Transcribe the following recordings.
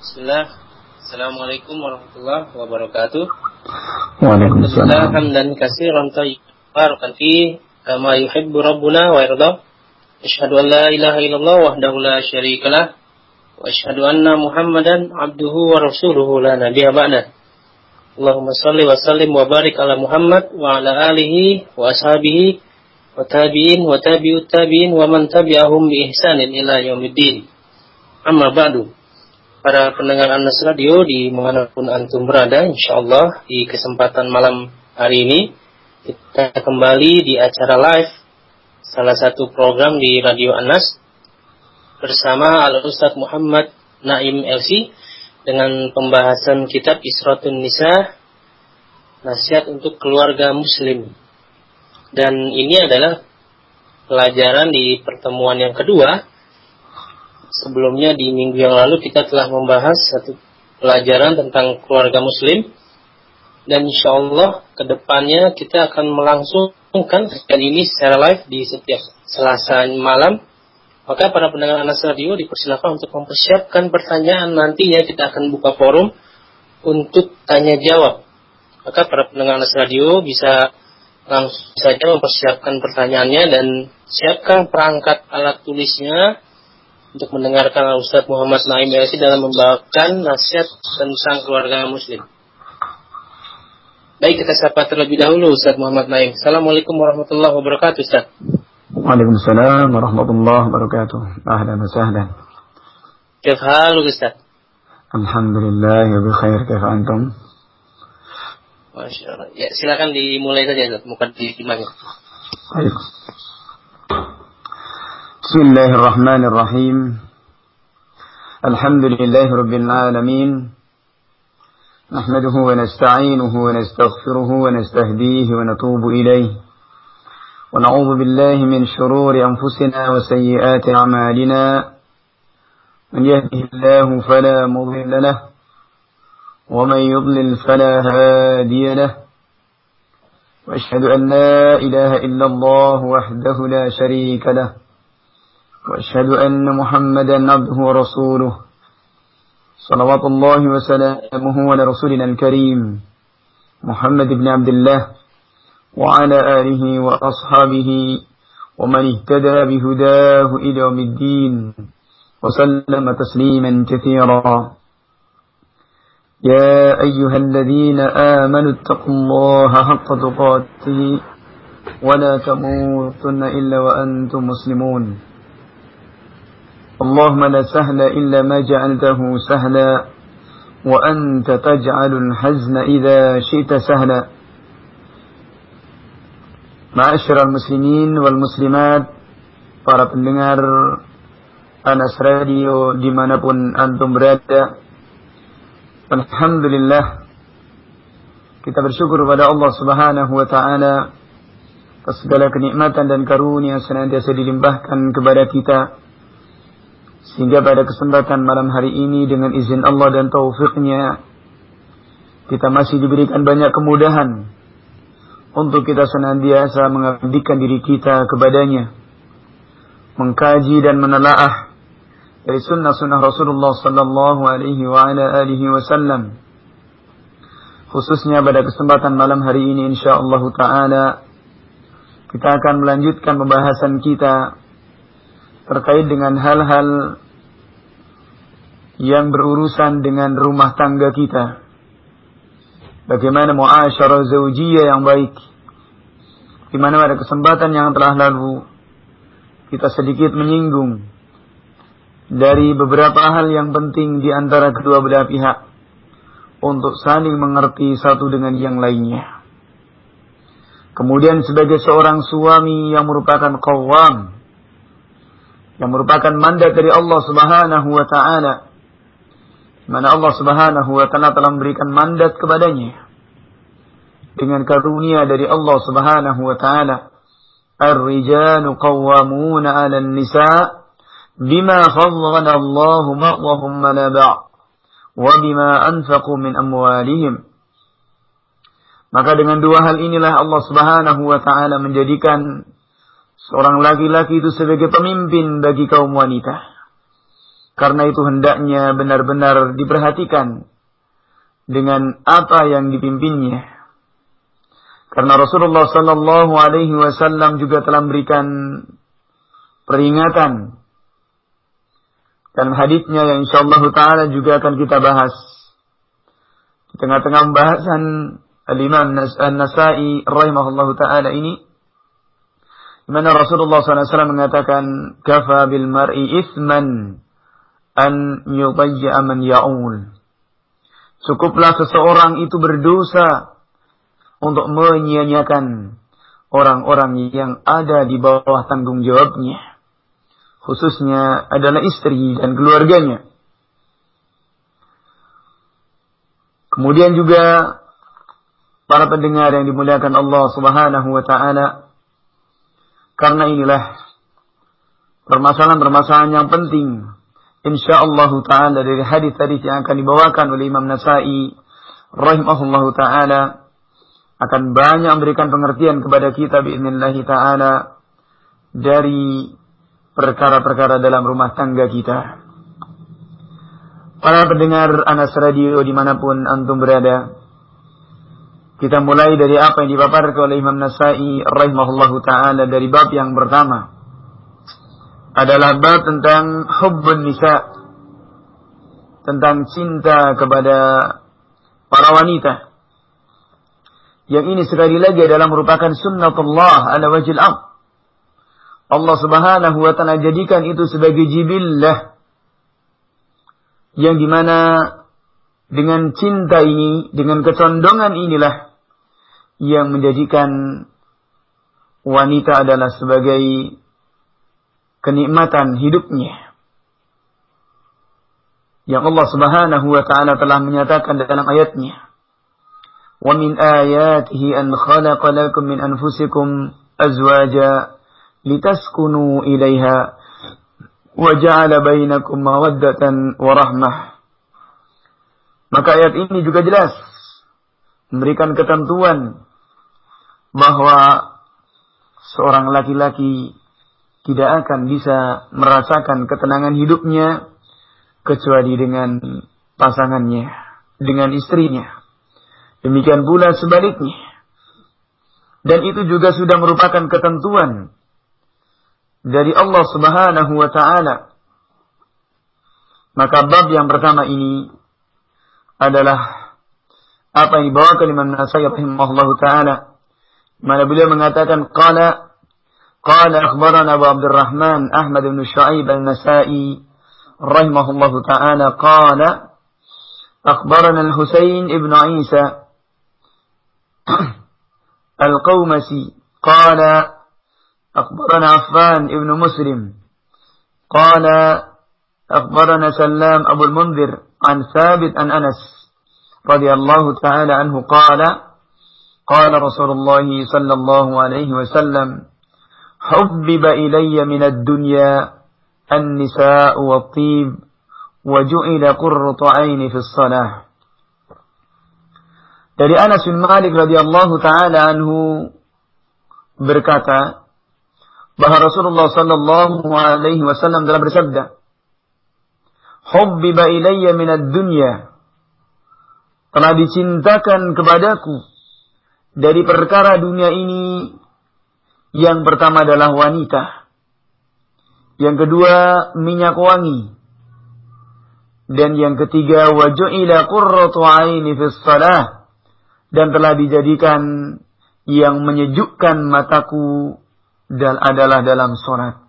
Bismillah. Assalamualaikum warahmatullahi wabarakatuh. Waalaikumsalam. Hamdan katsiran tayyiban fi kama yuhibbu rabbuna wa yarda. Asyhadu an la ilaha illallah wahdahu la syarikalah wa asyhadu anna Muhammadan abduhu wa rasuluhu la nabiyya ba'da. Allahumma salli wa sallim wa barik ala Muhammad wa ala alihi wa ashabihi wa tabi'in wa tabi'ut tabi'in wa man tabi'ahum bi ihsanin ila yaumiddin. Amma ba'du para pendengar Anas Radio di mana pun antum berada, insya Allah di kesempatan malam hari ini kita kembali di acara live salah satu program di Radio Anas bersama Al Ustadz Muhammad Naim LC dengan pembahasan kitab Isratun Nisa nasihat untuk keluarga muslim. Dan ini adalah pelajaran di pertemuan yang kedua sebelumnya di minggu yang lalu kita telah membahas satu pelajaran tentang keluarga muslim. Dan insya Allah ke depannya kita akan melangsungkan kajian ini secara live di setiap selasa malam. Maka para pendengar Anas Radio dipersilakan untuk mempersiapkan pertanyaan. Nantinya kita akan buka forum untuk tanya jawab. Maka para pendengar Anas Radio bisa langsung saja mempersiapkan pertanyaannya dan siapkan perangkat alat tulisnya untuk mendengarkan Ustaz Muhammad Naim Yasi dalam membawakan nasihat tentang keluarga muslim. Baik, kita sapa terlebih dahulu Ustaz Muhammad Naim. Assalamualaikum warahmatullahi wabarakatuh, Ustaz. Waalaikumsalam warahmatullahi wabarakatuh. Ahlan wa sahlan. Kif haluk, Ustaz? Alhamdulillah, ya bi khair. Kif antum? Masya Allah. Ya, silakan dimulai saja, Ustaz. Muka di di mana? Baik. بسم الله الرحمن الرحيم. الحمد لله رب العالمين. نحمده ونستعينه ونستغفره ونستهديه ونتوب إليه. ونعوذ بالله من شرور أنفسنا وسيئات أعمالنا. من يهده الله فلا مضل له. ومن يضلل فلا هادي له. وأشهد أن لا إله إلا الله وحده لا شريك له. وأشهد أن محمدا عبده ورسوله صلوات الله وسلامه على رسولنا الكريم محمد بن عبد الله وعلى آله وأصحابه ومن اهتدى بهداه إلى يوم الدين وسلم تسليما كثيرا. يا أيها الذين آمنوا اتقوا الله حق تقاته ولا تموتن إلا وأنتم مسلمون. اللهم لا سهل إلا ما جعلته سهلا وأنت تجعل الحزن إذا شئت سهلا معاشر المسلمين والmuslimat para pendengar Anas Radio dimanapun antum berada Alhamdulillah kita bersyukur kepada Allah Subhanahu wa taala atas segala kenikmatan dan karunia senantiasa dilimpahkan kepada kita sehingga pada kesempatan malam hari ini dengan izin Allah dan taufiknya kita masih diberikan banyak kemudahan untuk kita senantiasa mengabdikan diri kita kepadanya. Mengkaji dan menelaah dari sunnah-sunnah Rasulullah sallallahu alaihi wasallam. Khususnya pada kesempatan malam hari ini insyaallah taala kita akan melanjutkan pembahasan kita terkait dengan hal-hal yang berurusan dengan rumah tangga kita. Bagaimana muasyarah zaujiyah yang baik. Di mana pada kesempatan yang telah lalu kita sedikit menyinggung dari beberapa hal yang penting di antara kedua belah pihak untuk saling mengerti satu dengan yang lainnya. Kemudian sebagai seorang suami yang merupakan qawwam yang merupakan mandat dari Allah Subhanahu wa taala mana Allah Subhanahu wa taala telah memberikan mandat kepadanya dengan karunia dari Allah Subhanahu wa taala Ar-rijalu an-nisa bima faddala Allah ba'dahum 'ala ba'd wa bima min amwalihim. Maka dengan dua hal inilah Allah Subhanahu wa taala menjadikan seorang laki-laki itu sebagai pemimpin bagi kaum wanita. Karena itu hendaknya benar-benar diperhatikan dengan apa yang dipimpinnya. Karena Rasulullah Sallallahu Alaihi Wasallam juga telah memberikan peringatan. Dan hadisnya yang insyaallah taala juga akan kita bahas. Di tengah-tengah pembahasan Al-Imam An-Nasai rahimahullahu taala ini di mana Rasulullah SAW mengatakan kafa bil mar'i ithman an yudayya man ya'ul cukuplah seseorang itu berdosa untuk menyia-nyiakan orang-orang yang ada di bawah tanggung jawabnya khususnya adalah istri dan keluarganya kemudian juga para pendengar yang dimuliakan Allah Subhanahu wa taala. Karena inilah permasalahan-permasalahan yang penting insyaallah taala dari hadis-hadis yang akan dibawakan oleh Imam Nasai rahimahullah taala akan banyak memberikan pengertian kepada kita biidznillah taala dari perkara-perkara dalam rumah tangga kita. Para pendengar Anas Radio di mana pun antum berada, kita mulai dari apa yang dipaparkan oleh Imam Nasai rahimahullahu taala dari bab yang pertama. Adalah bab tentang hubbun nisa. Tentang cinta kepada para wanita. Yang ini sekali lagi adalah merupakan sunnatullah ala wajil am. Allah subhanahu wa ta'ala jadikan itu sebagai jibillah. Yang di mana dengan cinta ini, dengan kecondongan inilah yang menjadikan wanita adalah sebagai kenikmatan hidupnya. Yang Allah Subhanahu wa taala telah menyatakan dalam ayatnya. Wa min ayatihi an khalaqa lakum min anfusikum azwaja litaskunu ilaiha wa ja'ala bainakum mawaddatan wa rahmah. Maka ayat ini juga jelas memberikan ketentuan bahwa seorang laki-laki tidak akan bisa merasakan ketenangan hidupnya kecuali dengan pasangannya, dengan istrinya. Demikian pula sebaliknya. Dan itu juga sudah merupakan ketentuan dari Allah Subhanahu wa taala. Maka bab yang pertama ini adalah apa yang dibawakan Imam Nasai rahimahullahu taala mana beliau mengatakan qala qala akhbarana Abu Abdurrahman Ahmad bin Shu'aib Al-Nasa'i rahimahullahu taala qala akhbarana Al-Husain ibn Isa Al-Qawmasi qala akhbarana Affan ibn Muslim qala akhbarana Sallam Abu Al-Munzir an Thabit an Anas radhiyallahu taala anhu qala قال رسول الله صلى الله عليه وسلم حبب إلي من الدنيا النساء والطيب وجعل قرة عيني في الصلاة Dari Anas bin Malik radhiyallahu taala anhu berkata bahwa Rasulullah sallallahu alaihi wasallam telah bersabda Hubbiba ilayya minad dunya telah dicintakan kepadaku dari perkara dunia ini yang pertama adalah wanita. Yang kedua minyak wangi. Dan yang ketiga waju'ila qurratu aini fis salah dan telah dijadikan yang menyejukkan mataku dan adalah dalam salat.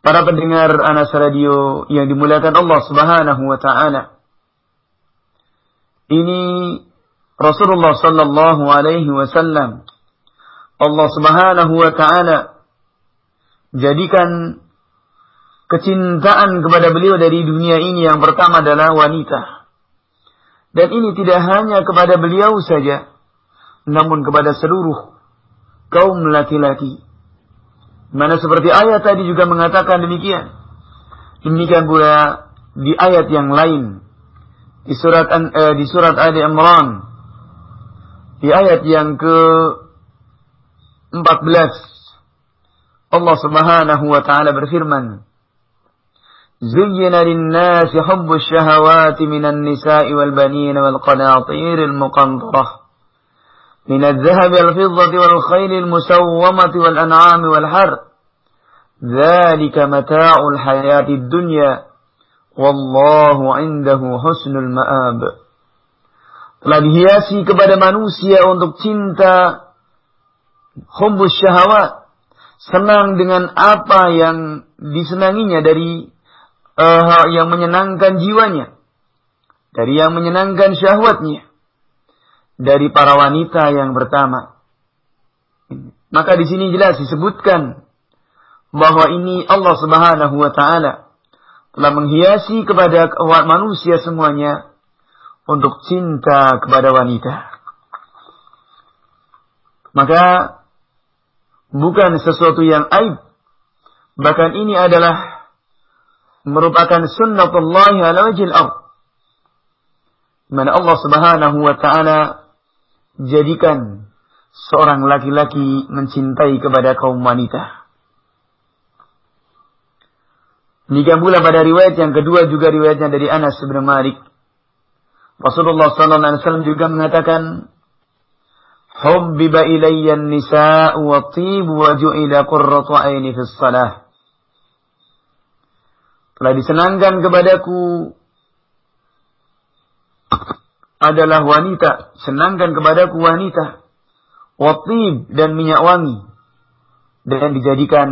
Para pendengar Anas Radio yang dimuliakan Allah Subhanahu wa taala. Ini Rasulullah sallallahu alaihi wasallam Allah Subhanahu wa taala jadikan kecintaan kepada beliau dari dunia ini yang pertama adalah wanita. Dan ini tidak hanya kepada beliau saja, namun kepada seluruh kaum laki-laki. Mana seperti ayat tadi juga mengatakan demikian. Demikian pula di ayat yang lain di surat eh, di surat Ali Imran di ayat yang ke 14 Allah Subhanahu wa taala berfirman زين للناس حب الشهوات من النساء والبنين والقناطير المقنطرة من الذهب والفضة والخيل المسومة والأنعام والحر ذلك متاع الحياة الدنيا والله عنده حسن المآب telah dihiasi kepada manusia untuk cinta hubbus syahwat senang dengan apa yang disenanginya dari uh, yang menyenangkan jiwanya dari yang menyenangkan syahwatnya dari para wanita yang pertama. Maka di sini jelas disebutkan bahwa ini Allah Subhanahu wa taala telah menghiasi kepada manusia semuanya untuk cinta kepada wanita. Maka bukan sesuatu yang aib. Bahkan ini adalah merupakan sunnatullah ala wajil ard. Mana Allah subhanahu wa ta'ala jadikan seorang laki-laki mencintai kepada kaum wanita. Demikian pula pada riwayat yang kedua juga riwayatnya dari Anas bin Malik Rasulullah sallallahu alaihi wasallam juga mengatakan Hubbiba ilayya an-nisa' wa tib wa ju'ila qurratu aini fi shalah. Telah disenangkan kepadaku adalah wanita, senangkan kepadaku wanita, watib dan minyak wangi, dan dijadikan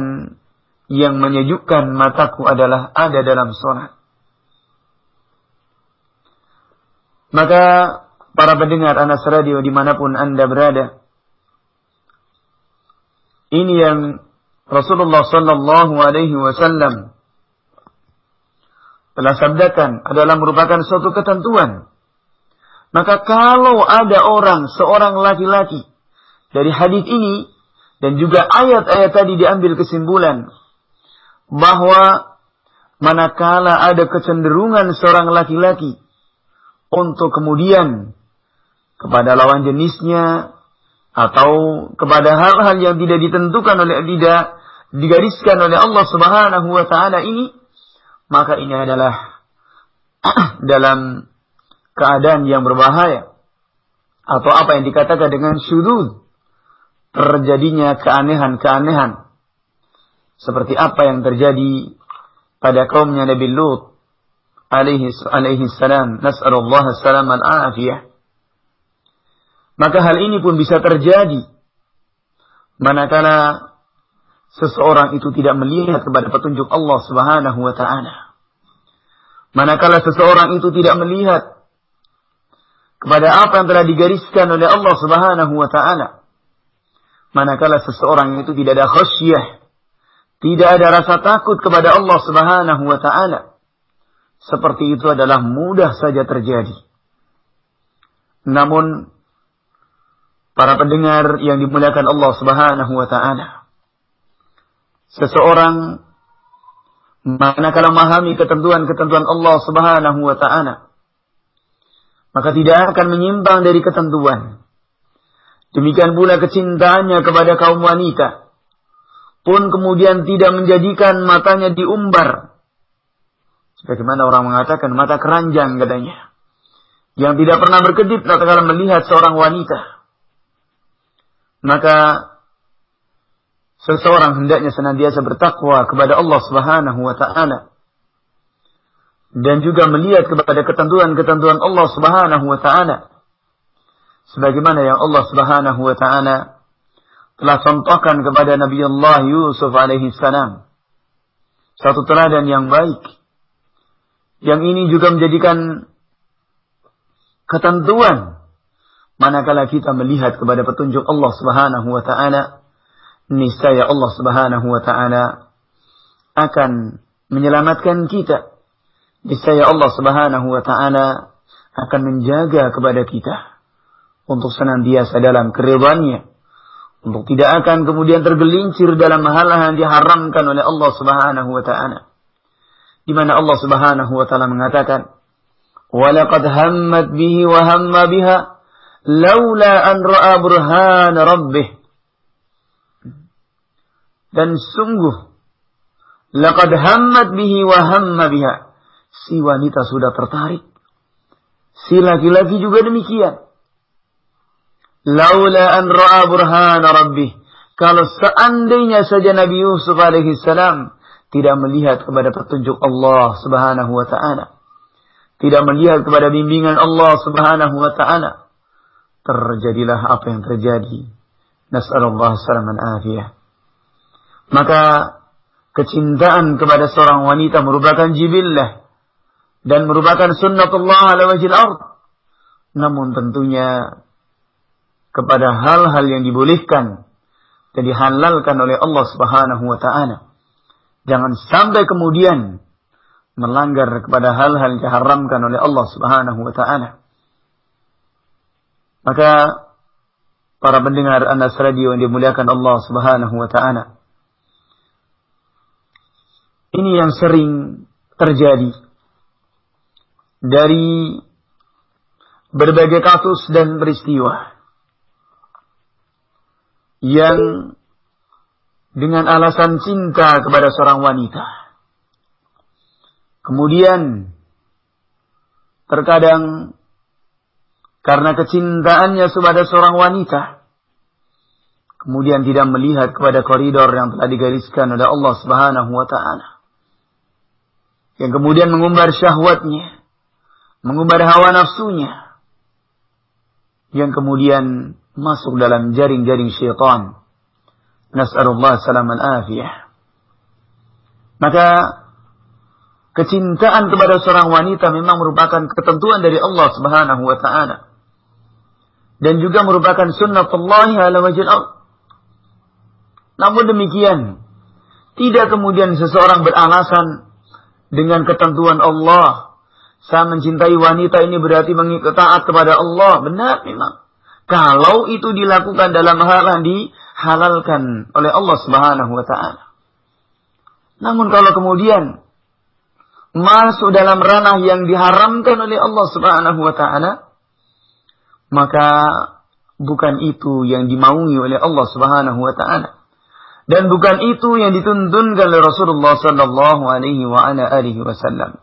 yang menyejukkan mataku adalah ada dalam sholat. Maka para pendengar Anas Radio di mana pun Anda berada. Ini yang Rasulullah Sallallahu Alaihi Wasallam telah sabdakan adalah merupakan suatu ketentuan. Maka kalau ada orang, seorang laki-laki dari hadis ini dan juga ayat-ayat tadi diambil kesimpulan bahwa manakala ada kecenderungan seorang laki-laki untuk kemudian kepada lawan jenisnya atau kepada hal-hal yang tidak ditentukan oleh tidak digariskan oleh Allah Subhanahu wa taala ini maka ini adalah dalam keadaan yang berbahaya atau apa yang dikatakan dengan syudud terjadinya keanehan-keanehan. Seperti apa yang terjadi pada kaumnya Nabi Lut alaihi alaihi salam nas'alullah salam al afiyah maka hal ini pun bisa terjadi. Manakala seseorang itu tidak melihat kepada petunjuk Allah Subhanahu wa taala. Manakala seseorang itu tidak melihat kepada apa yang telah digariskan oleh Allah Subhanahu wa taala. Manakala seseorang itu tidak ada khasyah tidak ada rasa takut kepada Allah Subhanahu wa taala seperti itu adalah mudah saja terjadi. Namun para pendengar yang dimuliakan Allah Subhanahu wa taala seseorang manakala memahami ketentuan-ketentuan Allah Subhanahu wa taala maka tidak akan menyimpang dari ketentuan. Demikian pula kecintaannya kepada kaum wanita pun kemudian tidak menjadikan matanya diumbar Bagaimana orang mengatakan mata keranjang katanya. Yang tidak pernah berkedip tatkala melihat seorang wanita. Maka seseorang hendaknya senantiasa bertakwa kepada Allah Subhanahu wa taala dan juga melihat kepada ketentuan-ketentuan Allah Subhanahu wa taala sebagaimana yang Allah Subhanahu wa taala telah contohkan kepada Nabi Allah Yusuf alaihi salam satu teladan yang baik yang ini juga menjadikan ketentuan manakala kita melihat kepada petunjuk Allah Subhanahu wa taala niscaya Allah Subhanahu wa taala akan menyelamatkan kita. Niscaya Allah Subhanahu wa taala akan menjaga kepada kita untuk senantiasa dalam keridhaannya. Untuk tidak akan kemudian tergelincir dalam hal-hal yang diharamkan oleh Allah Subhanahu wa taala di mana Allah Subhanahu wa taala mengatakan walaqad hammat bihi wa hamma biha laula an ra'a burhan rabbih dan sungguh Laqad hammat bihi wa hamma biha. Si wanita sudah tertarik. Si laki-laki juga demikian. Laula an ra'a burhana rabbih. Kalau seandainya saja Nabi Yusuf alaihi salam tidak melihat kepada petunjuk Allah Subhanahu wa taala, tidak melihat kepada bimbingan Allah Subhanahu wa taala, terjadilah apa yang terjadi. Nas'alullah salaman afiyah. Maka kecintaan kepada seorang wanita merupakan jibillah dan merupakan sunnatullah ala wajil ard. Namun tentunya kepada hal-hal yang dibolehkan dan dihalalkan oleh Allah Subhanahu wa taala. Jangan sampai kemudian melanggar kepada hal-hal yang diharamkan oleh Allah Subhanahu wa taala. Maka para pendengar Anas Radio yang dimuliakan Allah Subhanahu wa taala. Ini yang sering terjadi dari berbagai kasus dan peristiwa yang dengan alasan cinta kepada seorang wanita. Kemudian terkadang karena kecintaannya kepada seorang wanita, kemudian tidak melihat kepada koridor yang telah digariskan oleh Allah Subhanahu wa taala. Yang kemudian mengumbar syahwatnya, mengumbar hawa nafsunya, yang kemudian masuk dalam jaring-jaring syaitan Nas'alullah salam al-afiyah. Maka kecintaan kepada seorang wanita memang merupakan ketentuan dari Allah Subhanahu wa taala. Dan juga merupakan sunnatullah ala wajil Namun demikian, tidak kemudian seseorang beralasan dengan ketentuan Allah. Saya mencintai wanita ini berarti mengikut taat kepada Allah. Benar memang. Kalau itu dilakukan dalam hal yang di dihalalkan oleh Allah Subhanahu wa taala. Namun kalau kemudian masuk dalam ranah yang diharamkan oleh Allah Subhanahu wa taala, maka bukan itu yang dimaui oleh Allah Subhanahu wa taala. Dan bukan itu yang dituntunkan oleh Rasulullah sallallahu alaihi wasallam.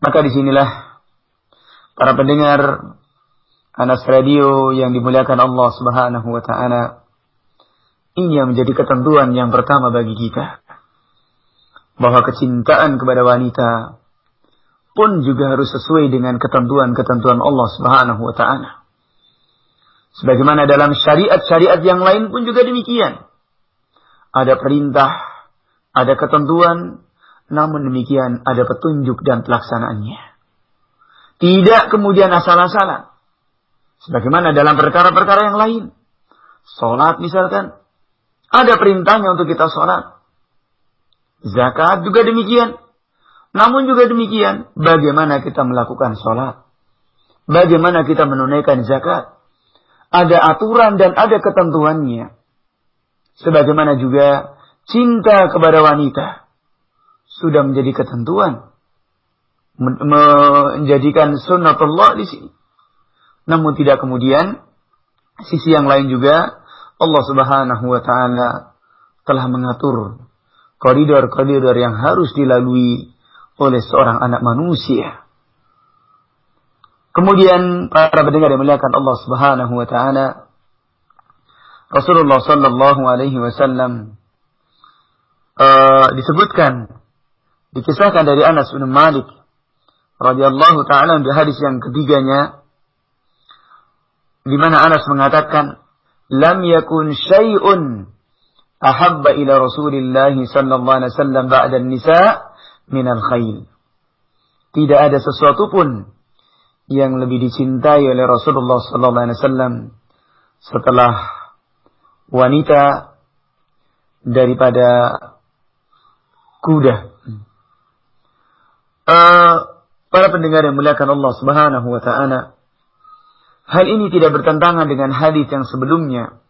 Maka di sinilah para pendengar Anas Radio yang dimuliakan Allah Subhanahu wa taala. Ini yang menjadi ketentuan yang pertama bagi kita. Bahwa kecintaan kepada wanita pun juga harus sesuai dengan ketentuan-ketentuan Allah Subhanahu wa taala. Sebagaimana dalam syariat-syariat yang lain pun juga demikian. Ada perintah, ada ketentuan, namun demikian ada petunjuk dan pelaksanaannya. Tidak kemudian asal-asalan Sebagaimana dalam perkara-perkara yang lain. Sholat misalkan. Ada perintahnya untuk kita sholat. Zakat juga demikian. Namun juga demikian, bagaimana kita melakukan sholat. Bagaimana kita menunaikan zakat. Ada aturan dan ada ketentuannya. Sebagaimana juga cinta kepada wanita. Sudah menjadi ketentuan. Menjadikan sunnatullah di sini. Namun tidak kemudian sisi yang lain juga Allah Subhanahu wa taala telah mengatur koridor-koridor yang harus dilalui oleh seorang anak manusia. Kemudian para pendengar yang melihat Allah Subhanahu wa taala Rasulullah sallallahu alaihi wasallam uh, disebutkan dikisahkan dari Anas bin Malik radhiyallahu taala di hadis yang ketiganya di mana Anas mengatakan lam yakun syai'un ahabba ila Rasulillah sallallahu alaihi wasallam ba'da nisa min al-khail. Tidak ada sesuatu pun yang lebih dicintai oleh Rasulullah sallallahu alaihi wasallam setelah wanita daripada kuda. Uh, para pendengar yang muliakan Allah Subhanahu wa taala, Hal ini tidak bertentangan dengan hadis yang sebelumnya,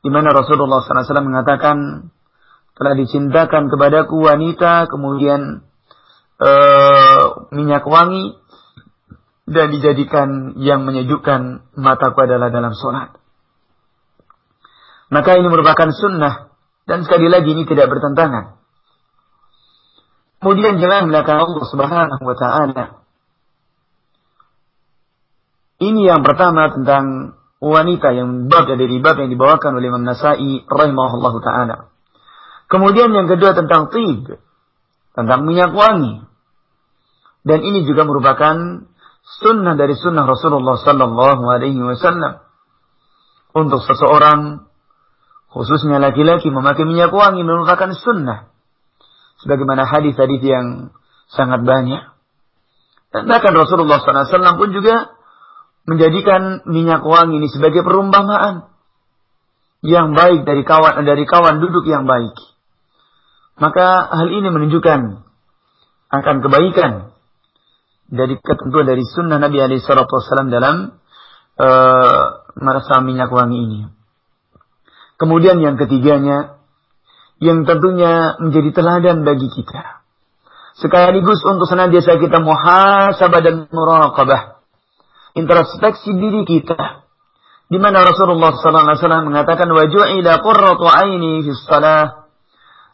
di mana Rasulullah SAW mengatakan telah dicintakan kepadaku wanita, kemudian uh, minyak wangi dan dijadikan yang menyejukkan mataku adalah dalam sholat. Maka ini merupakan sunnah dan sekali lagi ini tidak bertentangan Kemudian jalan belakang Allah Subhanahu wa taala. Ini yang pertama tentang wanita yang bab dari bab yang dibawakan oleh Imam Nasai rahimahullahu taala. Kemudian yang kedua tentang tib, tentang minyak wangi. Dan ini juga merupakan sunnah dari sunnah Rasulullah Sallallahu Alaihi Wasallam untuk seseorang khususnya laki-laki memakai minyak wangi merupakan sunnah. Sebagaimana hadis-hadis yang sangat banyak. Dan bahkan Rasulullah SAW pun juga menjadikan minyak wangi ini sebagai perumpamaan yang baik dari kawan dari kawan duduk yang baik. Maka hal ini menunjukkan akan kebaikan dari ketentuan dari sunnah Nabi alaihi wasallam dalam uh, merasa minyak wangi ini. Kemudian yang ketiganya yang tentunya menjadi teladan bagi kita. Sekaligus untuk senantiasa kita muhasabah dan muraqabah introspeksi diri kita. Di mana Rasulullah SAW mengatakan waju'ila qurratu aini fi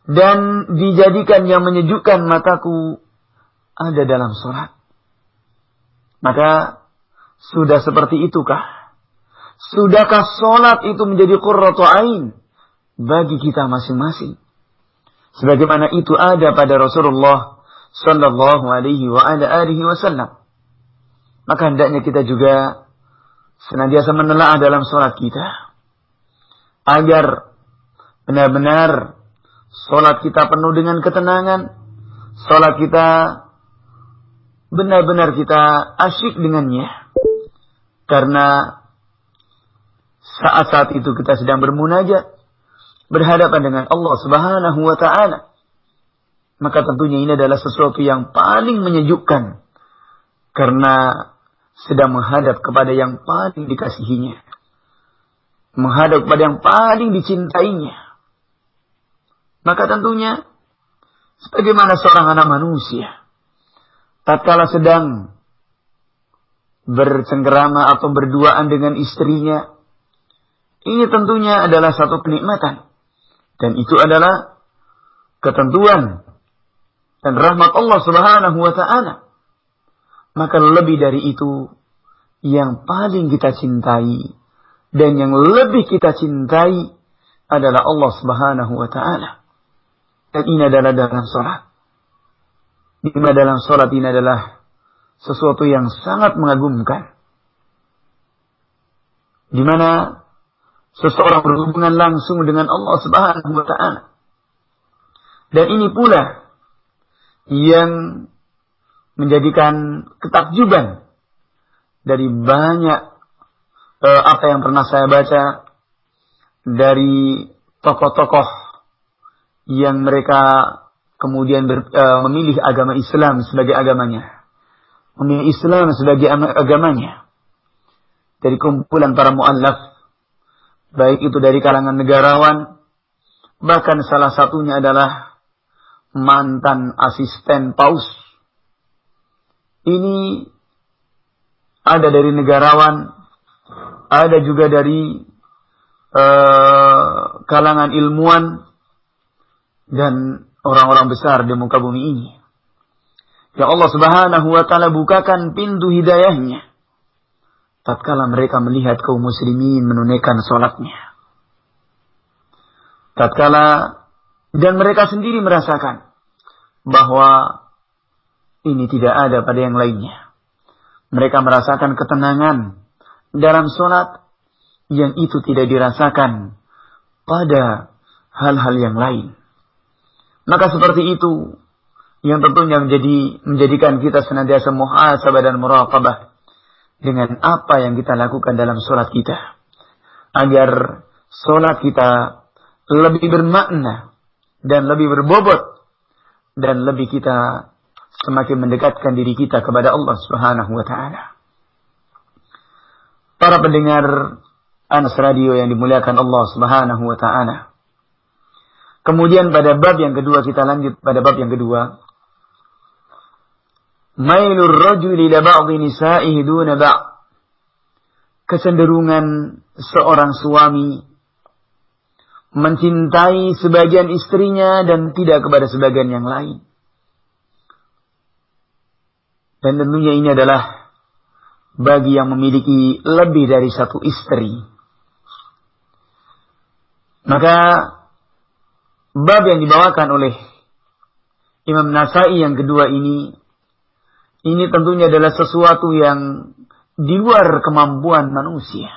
dan dijadikan yang menyejukkan mataku ada dalam salat. Maka sudah seperti itukah? Sudahkah salat itu menjadi qurratu ain bagi kita masing-masing? Sebagaimana itu ada pada Rasulullah sallallahu alaihi wasallam maka hendaknya kita juga senantiasa menelaah dalam sholat kita. Agar benar-benar sholat kita penuh dengan ketenangan. Sholat kita benar-benar kita asyik dengannya. Karena saat-saat itu kita sedang bermunajat. Berhadapan dengan Allah subhanahu wa ta'ala. Maka tentunya ini adalah sesuatu yang paling menyejukkan. Karena sedang menghadap kepada yang paling dikasihinya. Menghadap kepada yang paling dicintainya. Maka tentunya, sebagaimana seorang anak manusia, tatkala sedang bercengkerama atau berduaan dengan istrinya, ini tentunya adalah satu kenikmatan. Dan itu adalah ketentuan dan rahmat Allah Subhanahu wa taala. Maka lebih dari itu, yang paling kita cintai dan yang lebih kita cintai adalah Allah Subhanahu wa taala. Dan ini adalah dalam salat. Ini dalam salat ini adalah sesuatu yang sangat mengagumkan. Di mana seseorang berhubungan langsung dengan Allah Subhanahu wa taala. Dan ini pula yang menjadikan ketakjuban dari banyak uh, apa yang pernah saya baca dari tokoh-tokoh yang mereka kemudian ber, uh, memilih agama Islam sebagai agamanya, memilih Islam sebagai agamanya. Dari kumpulan para muallaf, baik itu dari kalangan negarawan, bahkan salah satunya adalah mantan asisten paus ini ada dari negarawan, ada juga dari uh, kalangan ilmuwan dan orang-orang besar di muka bumi ini. Ya Allah Subhanahu wa taala bukakan pintu hidayahnya tatkala mereka melihat kaum muslimin menunaikan salatnya. Tatkala dan mereka sendiri merasakan bahwa ini tidak ada pada yang lainnya. Mereka merasakan ketenangan dalam sholat yang itu tidak dirasakan pada hal-hal yang lain. Maka seperti itu yang tentunya menjadi menjadikan kita senantiasa muhasabah dan muraqabah dengan apa yang kita lakukan dalam sholat kita. Agar sholat kita lebih bermakna dan lebih berbobot dan lebih kita semakin mendekatkan diri kita kepada Allah Subhanahu wa taala. Para pendengar Anas Radio yang dimuliakan Allah Subhanahu wa taala. Kemudian pada bab yang kedua kita lanjut pada bab yang kedua. Mailur rajuli ila ba'dhi nisa'ihi duna ba' Kecenderungan seorang suami mencintai sebagian istrinya dan tidak kepada sebagian yang lain. Dan tentunya ini adalah bagi yang memiliki lebih dari satu istri. Maka bab yang dibawakan oleh Imam Nasai yang kedua ini ini tentunya adalah sesuatu yang di luar kemampuan manusia.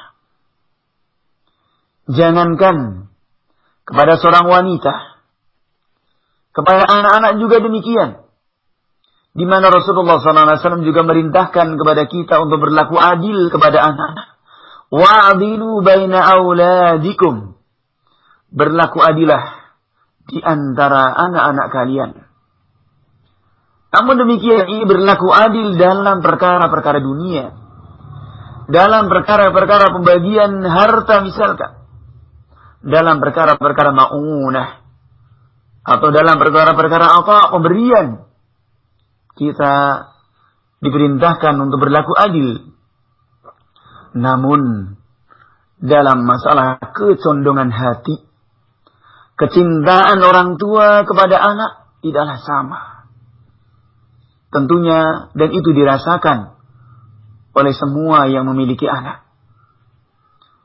Jangankan kepada seorang wanita, kepada anak-anak juga demikian. Di mana Rasulullah SAW juga merintahkan kepada kita untuk berlaku adil kepada anak-anak. Wa'adilu baina auladikum. Berlaku adilah di antara anak-anak kalian. Namun demikian ini berlaku adil dalam perkara-perkara dunia. Dalam perkara-perkara pembagian harta misalkan. Dalam perkara-perkara ma'unah. Atau dalam perkara-perkara apa? Pemberian kita diperintahkan untuk berlaku adil. Namun dalam masalah kecondongan hati, kecintaan orang tua kepada anak tidaklah sama. Tentunya dan itu dirasakan oleh semua yang memiliki anak.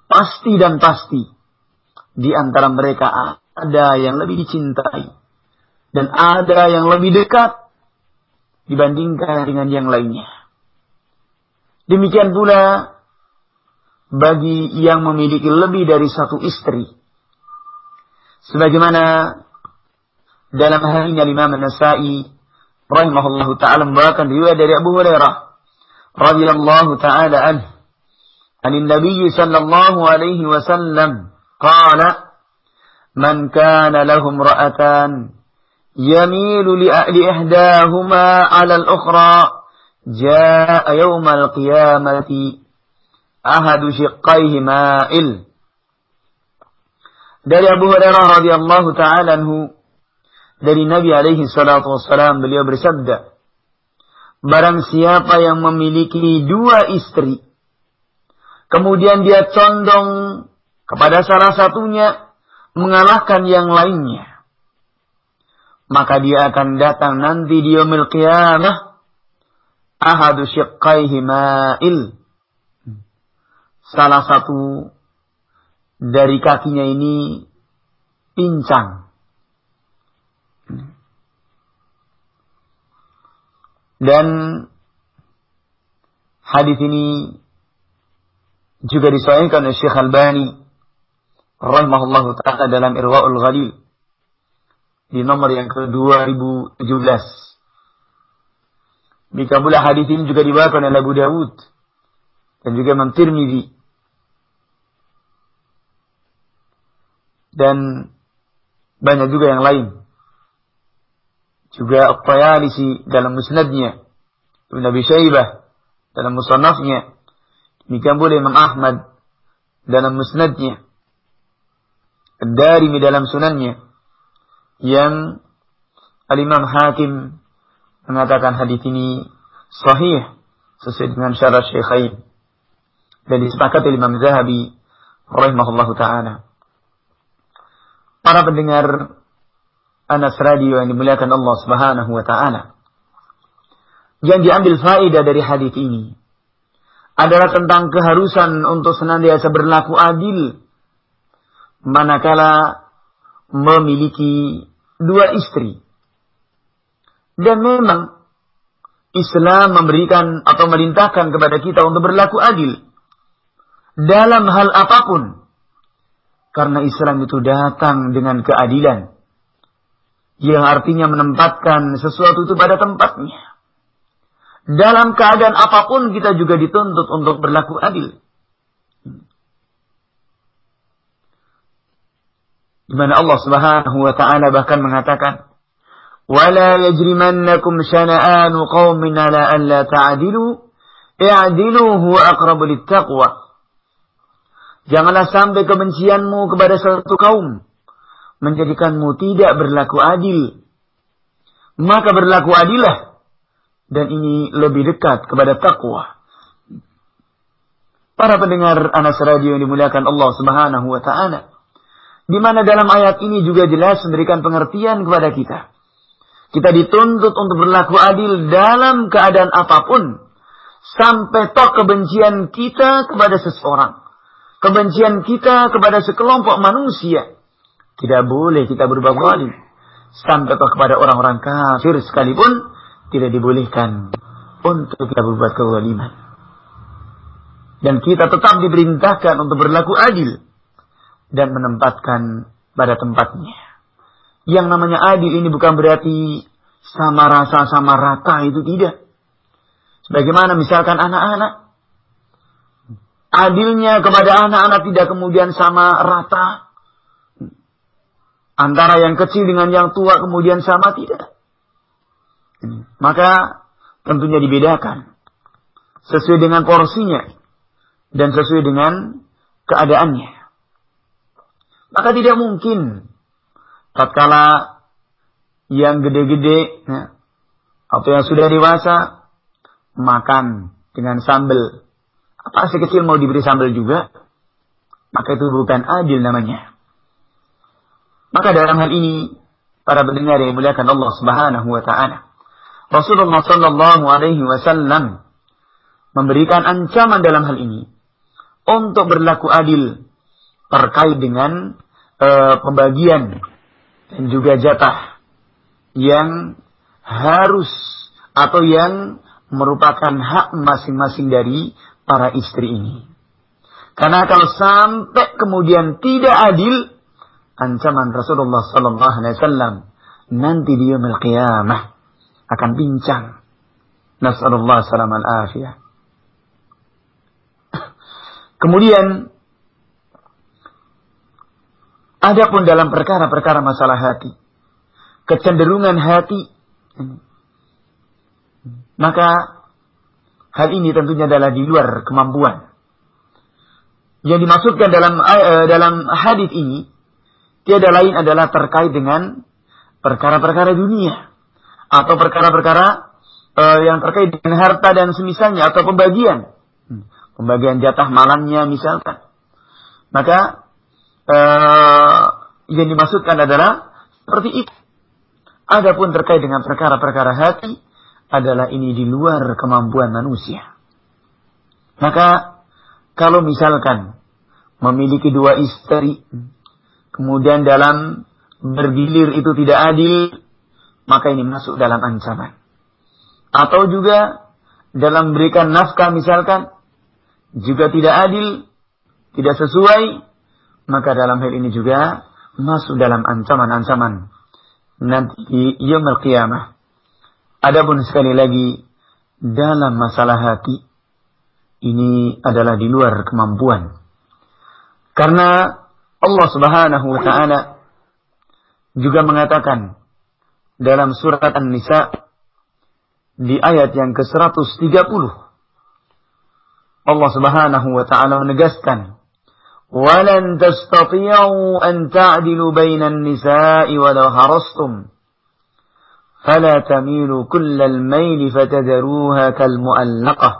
Pasti dan pasti di antara mereka ada yang lebih dicintai dan ada yang lebih dekat dibandingkan dengan yang lainnya. Demikian pula bagi yang memiliki lebih dari satu istri. Sebagaimana dalam hal ini Imam Nasai rahimahullahu taala membawakan riwayat dari Abu Hurairah radhiyallahu taala an Anin Nabi sallallahu alaihi wasallam qala man kana lahum ra'atan يميل لإحداهما على الأخرى جاء يوم القيامة أحد شقيه مائل dari Abu Hurairah radhiyallahu taala anhu dari Nabi alaihi salatu wassalam beliau bersabda Barang siapa yang memiliki dua istri kemudian dia condong kepada salah satunya mengalahkan yang lainnya maka dia akan datang nanti di yaumil qiyamah. Ahadu syiqqaihi ma'il. Salah satu dari kakinya ini pincang. Dan hadis ini juga disahihkan oleh Syekh Albani rahimahullahu taala dalam Irwaul Ghalil di nomor yang ke-2017. Demikian pula hadis ini juga dibawakan oleh Abu Dawud dan juga Imam Tirmidzi. Dan banyak juga yang lain. Juga At-Tayalisi dalam musnadnya. Ibn Abi Syaibah dalam musannafnya. Demikian pula Imam Ahmad dalam musnadnya. Ad-Darimi dalam sunannya yang Al-Imam Hakim mengatakan hadis ini sahih sesuai dengan syarat Syekhain dan disepakati Imam Zahabi rahimahullahu taala. Para pendengar Anas Radio yang dimuliakan Allah Subhanahu wa taala. Yang diambil faedah dari hadis ini adalah tentang keharusan untuk senantiasa berlaku adil manakala memiliki dua istri. Dan memang Islam memberikan atau merintahkan kepada kita untuk berlaku adil dalam hal apa pun. Karena Islam itu datang dengan keadilan. Yang artinya menempatkan sesuatu itu pada tempatnya. Dalam keadaan apa pun kita juga dituntut untuk berlaku adil. Di mana Allah Subhanahu wa taala bahkan mengatakan, "Wala yajrimannakum syana'anu qaumin ala an la ta'dilu, i'dilu huwa aqrabu littaqwa." Janganlah sampai kebencianmu kepada satu kaum menjadikanmu tidak berlaku adil. Maka berlaku adillah dan ini lebih dekat kepada takwa. Para pendengar Anas Radio yang dimuliakan Allah Subhanahu wa taala. Di mana dalam ayat ini juga jelas memberikan pengertian kepada kita. Kita dituntut untuk berlaku adil dalam keadaan apa pun. Sampai toh kebencian kita kepada seseorang. Kebencian kita kepada sekelompok manusia. Tidak boleh kita berbuat zalim. Sampai toh kepada orang-orang kafir sekalipun tidak dibolehkan untuk kita berbuat kezaliman. Dan kita tetap diperintahkan untuk berlaku adil dan menempatkan pada tempatnya. Yang namanya adil ini bukan berarti sama rasa sama rata itu tidak. Sebagaimana misalkan anak-anak. Adilnya kepada anak-anak tidak kemudian sama rata. Antara yang kecil dengan yang tua kemudian sama tidak. Maka tentunya dibedakan. Sesuai dengan porsinya. Dan sesuai dengan keadaannya. Maka tidak mungkin tatkala yang gede-gede ya, atau yang sudah dewasa makan dengan sambal. Apa si kecil mau diberi sambal juga? Maka itu bukan adil namanya. Maka dalam hal ini para pendengar yang muliakan Allah Subhanahu wa taala. Rasulullah sallallahu alaihi wasallam memberikan ancaman dalam hal ini untuk berlaku adil terkait dengan uh, pembagian dan juga jatah yang harus atau yang merupakan hak masing-masing dari para istri ini. Karena kalau sampai kemudian tidak adil, ancaman Rasulullah Sallallahu Alaihi Wasallam nanti di yaumil qiyamah akan bincang. Nasallallahu salam al afiyah. Kemudian Adapun dalam perkara-perkara masalah hati, kecenderungan hati, maka hal ini tentunya adalah di luar kemampuan. Yang dimaksudkan dalam uh, dalam hadis ini tiada lain adalah terkait dengan perkara-perkara dunia atau perkara-perkara uh, yang terkait dengan harta dan semisalnya atau pembagian, hmm. pembagian jatah malamnya misalkan. Maka uh, yang dimaksudkan adalah seperti itu. Adapun terkait dengan perkara-perkara hati adalah ini di luar kemampuan manusia. Maka kalau misalkan memiliki dua istri, kemudian dalam bergilir itu tidak adil, maka ini masuk dalam ancaman. Atau juga dalam berikan nafkah misalkan, juga tidak adil, tidak sesuai, maka dalam hal ini juga masuk dalam ancaman-ancaman nanti yaumul qiyamah. Adapun sekali lagi dalam masalah hati ini adalah di luar kemampuan. Karena Allah Subhanahu wa taala juga mengatakan dalam surat An-Nisa di ayat yang ke-130 Allah Subhanahu wa taala menegaskan ولن تستطيعوا أن تعدلوا بين النساء ولو حرصتم فلا تميلوا كل الميل فتذروها كالمؤلقة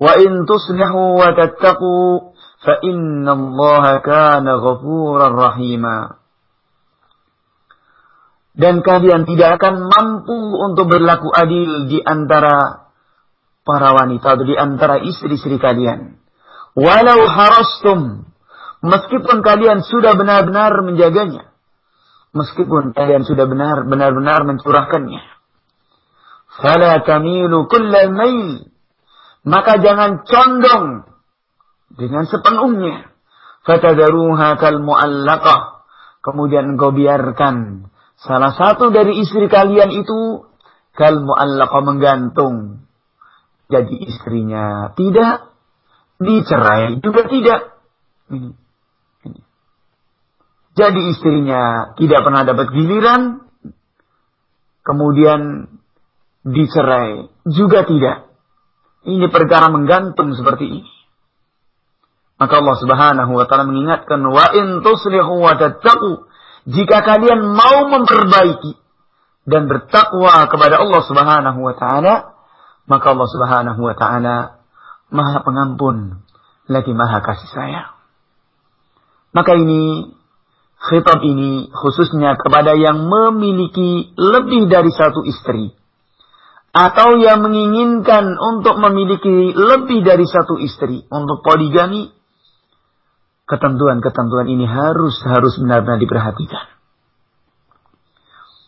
وإن تصلحوا وتتقوا فإن الله كان غفورا رحيما dan kalian tidak akan mampu untuk berlaku adil di antara para wanita atau di antara istri-istri kalian Walau harastum. Meskipun kalian sudah benar-benar menjaganya. Meskipun kalian sudah benar benar mencurahkannya. Fala tamilu kullal mail. Maka jangan condong dengan sepenuhnya. Fatadaruha kal mu'allaqah. Kemudian engkau biarkan salah satu dari istri kalian itu kal mu'allaqah menggantung. Jadi istrinya tidak dicerai juga tidak. Ini. Ini. Jadi istrinya tidak pernah dapat giliran, kemudian dicerai juga tidak. Ini perkara menggantung seperti ini. Maka Allah Subhanahu wa taala mengingatkan wa in tuslihu wa tattaqu jika kalian mau memperbaiki dan bertakwa kepada Allah Subhanahu wa taala maka Allah Subhanahu wa taala Maha Pengampun, lagi Maha Kasih Sayang. Maka ini khitab ini khususnya kepada yang memiliki lebih dari satu istri. Atau yang menginginkan untuk memiliki lebih dari satu istri untuk poligami. Ketentuan-ketentuan ini harus harus benar-benar diperhatikan.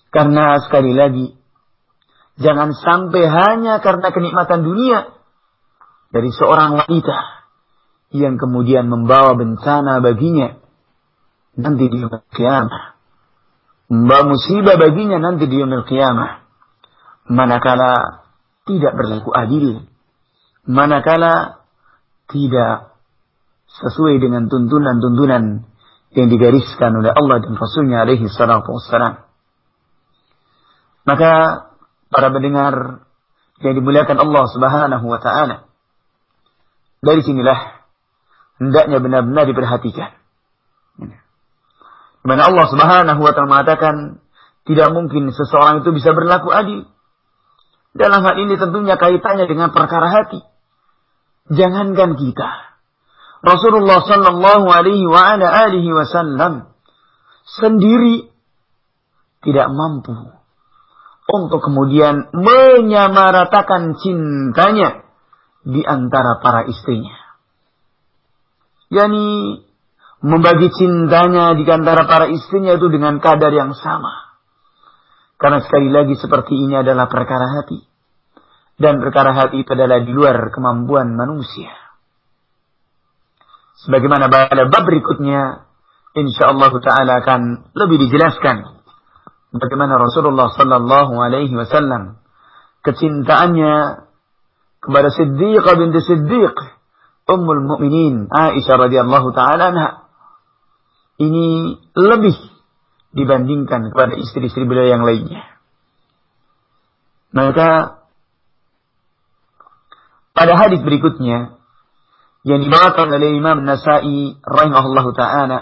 Karena sekali lagi jangan sampai hanya karena kenikmatan dunia dari seorang wanita yang kemudian membawa bencana baginya nanti di qiyamah. Membawa musibah baginya nanti di qiyamah. Manakala tidak berlaku adil. Manakala tidak sesuai dengan tuntunan-tuntunan yang digariskan oleh Allah dan Rasulnya alaihi salatu wassalam. Maka para pendengar yang dimuliakan Allah subhanahu wa ta'ala. Dari sinilah hendaknya benar-benar diperhatikan. Di mana Allah Subhanahu wa taala mengatakan tidak mungkin seseorang itu bisa berlaku adil. Dalam hal ini tentunya kaitannya dengan perkara hati. Jangankan kita. Rasulullah sallallahu alaihi wa ala alihi wasallam sendiri tidak mampu untuk kemudian menyamaratakan cintanya di antara para istrinya. Yani membagi cintanya di antara para istrinya itu dengan kadar yang sama. Karena sekali lagi seperti ini adalah perkara hati. Dan perkara hati itu adalah di luar kemampuan manusia. Sebagaimana pada bab berikutnya, insya Allah Taala akan lebih dijelaskan bagaimana Rasulullah Sallallahu Alaihi Wasallam kecintaannya kepada Siddiqah binti Siddiq, Ummul Mukminin Aisyah radhiyallahu taala anha ini lebih dibandingkan kepada istri-istri beliau yang lainnya. Maka pada hadis berikutnya yang dibawakan oleh Imam Nasai rahimahullah taala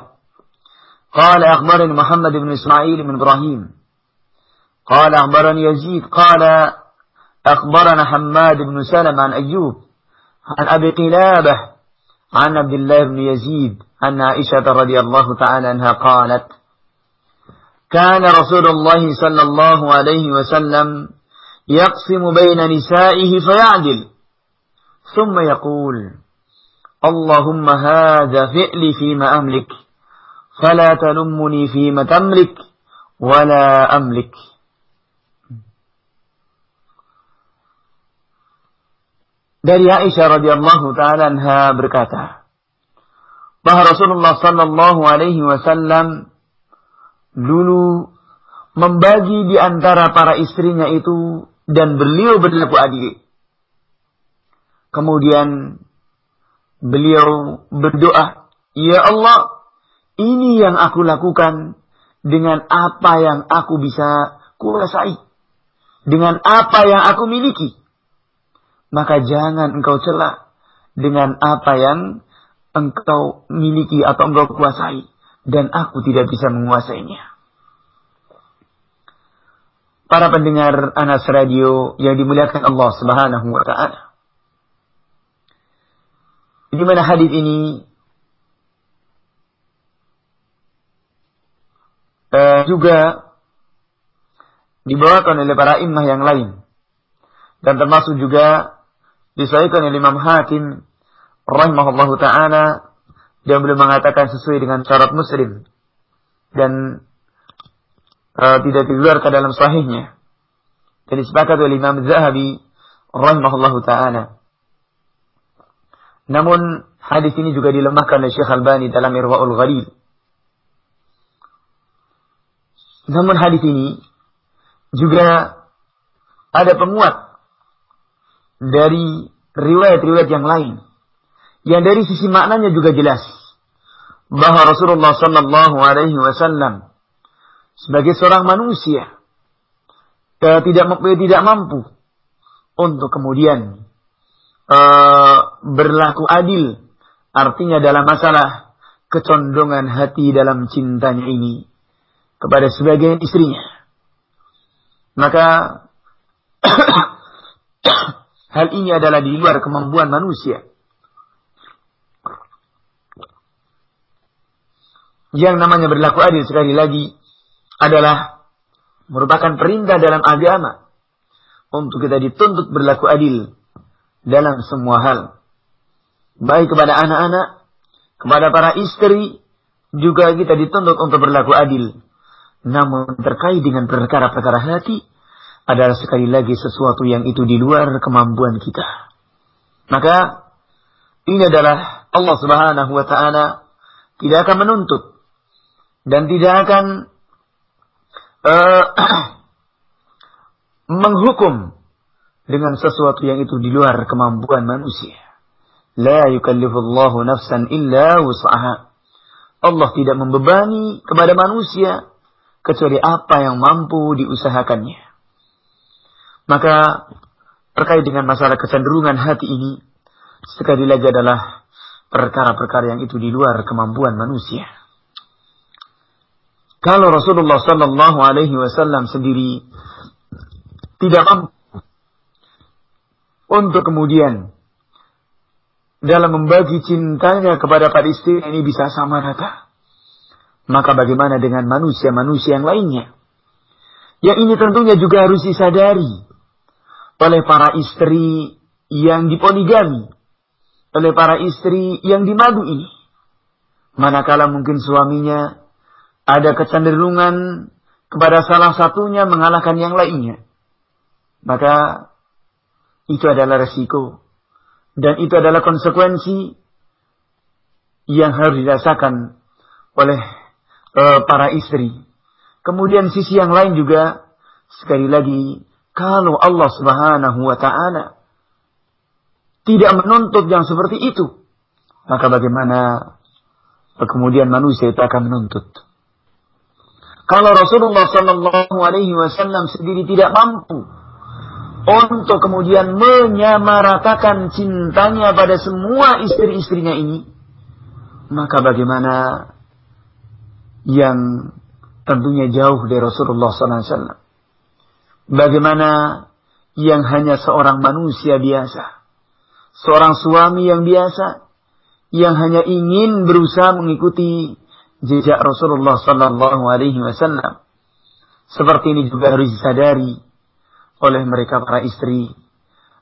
قال أخبرني محمد بن إسماعيل بن إبراهيم قال أخبرني يزيد قال أخبرنا حماد بن سلم عن أيوب عن أبي قلابة عن عبد الله بن يزيد أن عائشة رضي الله تعالى عنها قالت كان رسول الله صلى الله عليه وسلم يقسم بين نسائه فيعدل ثم يقول اللهم هذا فعلي فيما أملك فلا تلمني فيما تملك ولا أملك. Dari Aisyah radhiyallahu taala anha berkata, bahwa Rasulullah sallallahu alaihi wasallam dulu membagi di antara para istrinya itu dan beliau berlaku adil. Kemudian beliau berdoa, "Ya Allah, ini yang aku lakukan dengan apa yang aku bisa kuasai, dengan apa yang aku miliki." Maka jangan engkau celah dengan apa yang engkau miliki atau engkau kuasai dan aku tidak bisa menguasainya. Para pendengar Anas Radio yang dimuliakan Allah Subhanahu wa taala. Di mana hadis ini uh, juga dibawakan oleh para imam yang lain dan termasuk juga disahihkan oleh Imam Hakim rahimahullahu taala dia belum mengatakan sesuai dengan syarat muslim dan uh, tidak dikeluarkan dalam sahihnya. Jadi sepakat oleh Imam Zahabi rahimahullahu taala. Namun hadis ini juga dilemahkan oleh Syekh Albani dalam Irwaul Ghalil. Namun hadis ini juga ada penguat dari riwayat-riwayat yang lain. Yang dari sisi maknanya juga jelas. Bahwa Rasulullah Sallallahu Alaihi Wasallam sebagai seorang manusia tidak tidak mampu untuk kemudian uh, berlaku adil. Artinya dalam masalah kecondongan hati dalam cintanya ini kepada sebagian istrinya. Maka hal ini adalah di luar kemampuan manusia yang namanya berlaku adil sekali lagi adalah merupakan perintah dalam agama untuk kita dituntut berlaku adil dalam semua hal. Baik kepada anak-anak, kepada para istri, juga kita dituntut untuk berlaku adil. Namun terkait dengan perkara-perkara hati adalah sekali lagi sesuatu yang itu di luar kemampuan kita. Maka ini adalah Allah Subhanahu wa taala tidak akan menuntut dan tidak akan uh, menghukum dengan sesuatu yang itu di luar kemampuan manusia. La yukallifullahu nafsan illa wus'aha. Allah tidak membebani kepada manusia kecuali apa yang mampu diusahakannya. Maka terkait dengan masalah kecenderungan hati ini sekali lagi adalah perkara-perkara yang itu di luar kemampuan manusia. Kalau Rasulullah Sallallahu Alaihi Wasallam sendiri tidak mampu untuk kemudian dalam membagi cintanya kepada para istri ini bisa sama rata. Maka bagaimana dengan manusia-manusia yang lainnya? Yang ini tentunya juga harus disadari oleh para istri yang dipoligami, oleh para istri yang dimadu ini. Manakala mungkin suaminya ada kecenderungan kepada salah satunya mengalahkan yang lainnya. Maka itu adalah resiko. Dan itu adalah konsekuensi yang harus dirasakan oleh uh, para istri. Kemudian sisi yang lain juga sekali lagi kalau Allah Subhanahu wa taala tidak menuntut yang seperti itu, maka bagaimana kemudian manusia itu akan menuntut? Kalau Rasulullah Shallallahu Alaihi Wasallam sendiri tidak mampu untuk kemudian menyamaratakan cintanya pada semua istri-istrinya ini, maka bagaimana yang tentunya jauh dari Rasulullah SAW. Bagaimana yang hanya seorang manusia biasa. Seorang suami yang biasa. Yang hanya ingin berusaha mengikuti jejak Rasulullah Sallallahu Alaihi Wasallam. Seperti ini juga harus disadari oleh mereka para istri.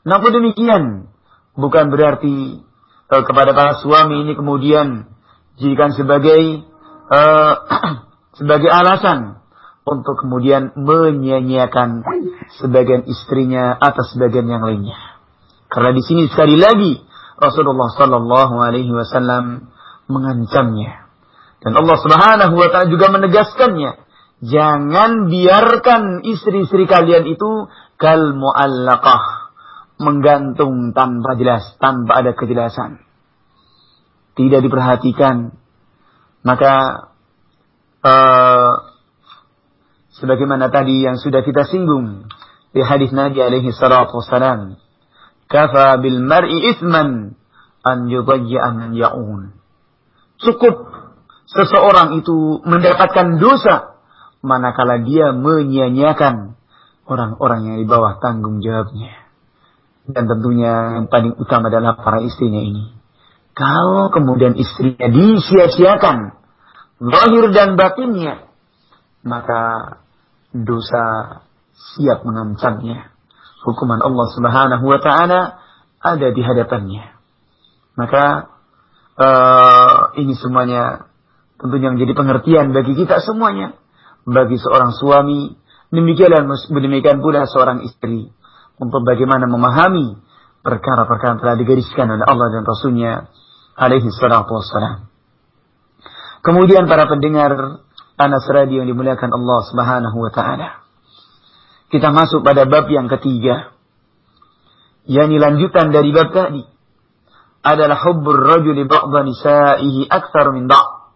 Namun demikian, bukan berarti uh, kepada para suami ini kemudian jadikan sebagai uh, sebagai alasan untuk kemudian menyia-nyiakan sebagian istrinya atas sebagian yang lainnya. Karena di sini sekali lagi Rasulullah Sallallahu Alaihi Wasallam mengancamnya dan Allah Subhanahu Wa Taala juga menegaskannya. Jangan biarkan istri-istri kalian itu kal muallaqah menggantung tanpa jelas, tanpa ada kejelasan. Tidak diperhatikan, maka uh, sebagaimana tadi yang sudah kita singgung di hadis Nabi alaihi salatu wasalam, kafa bil mar'i ithman an yudayya an ya'un. Cukup seseorang itu mendapatkan dosa manakala dia menyia-nyiakan orang-orang yang di bawah tanggung jawabnya. Dan tentunya yang paling utama adalah para istrinya ini. Kalau kemudian istrinya disia-siakan, lahir dan batinnya, maka dosa siap mengancamnya. Hukuman Allah Subhanahu wa taala ada di hadapannya. Maka uh, ini semuanya tentunya menjadi pengertian bagi kita semuanya. Bagi seorang suami, demikian demikian pula seorang istri. Untuk bagaimana memahami perkara-perkara yang telah digariskan oleh Allah dan Rasulnya alaihi salatu wassalam. Kemudian para pendengar Anas Radio yang dimuliakan Allah Subhanahu wa taala. Kita masuk pada bab yang ketiga. Yang lanjutan dari bab tadi adalah hubbur rajuli ba'dha nisa'ihi akthar min ba'.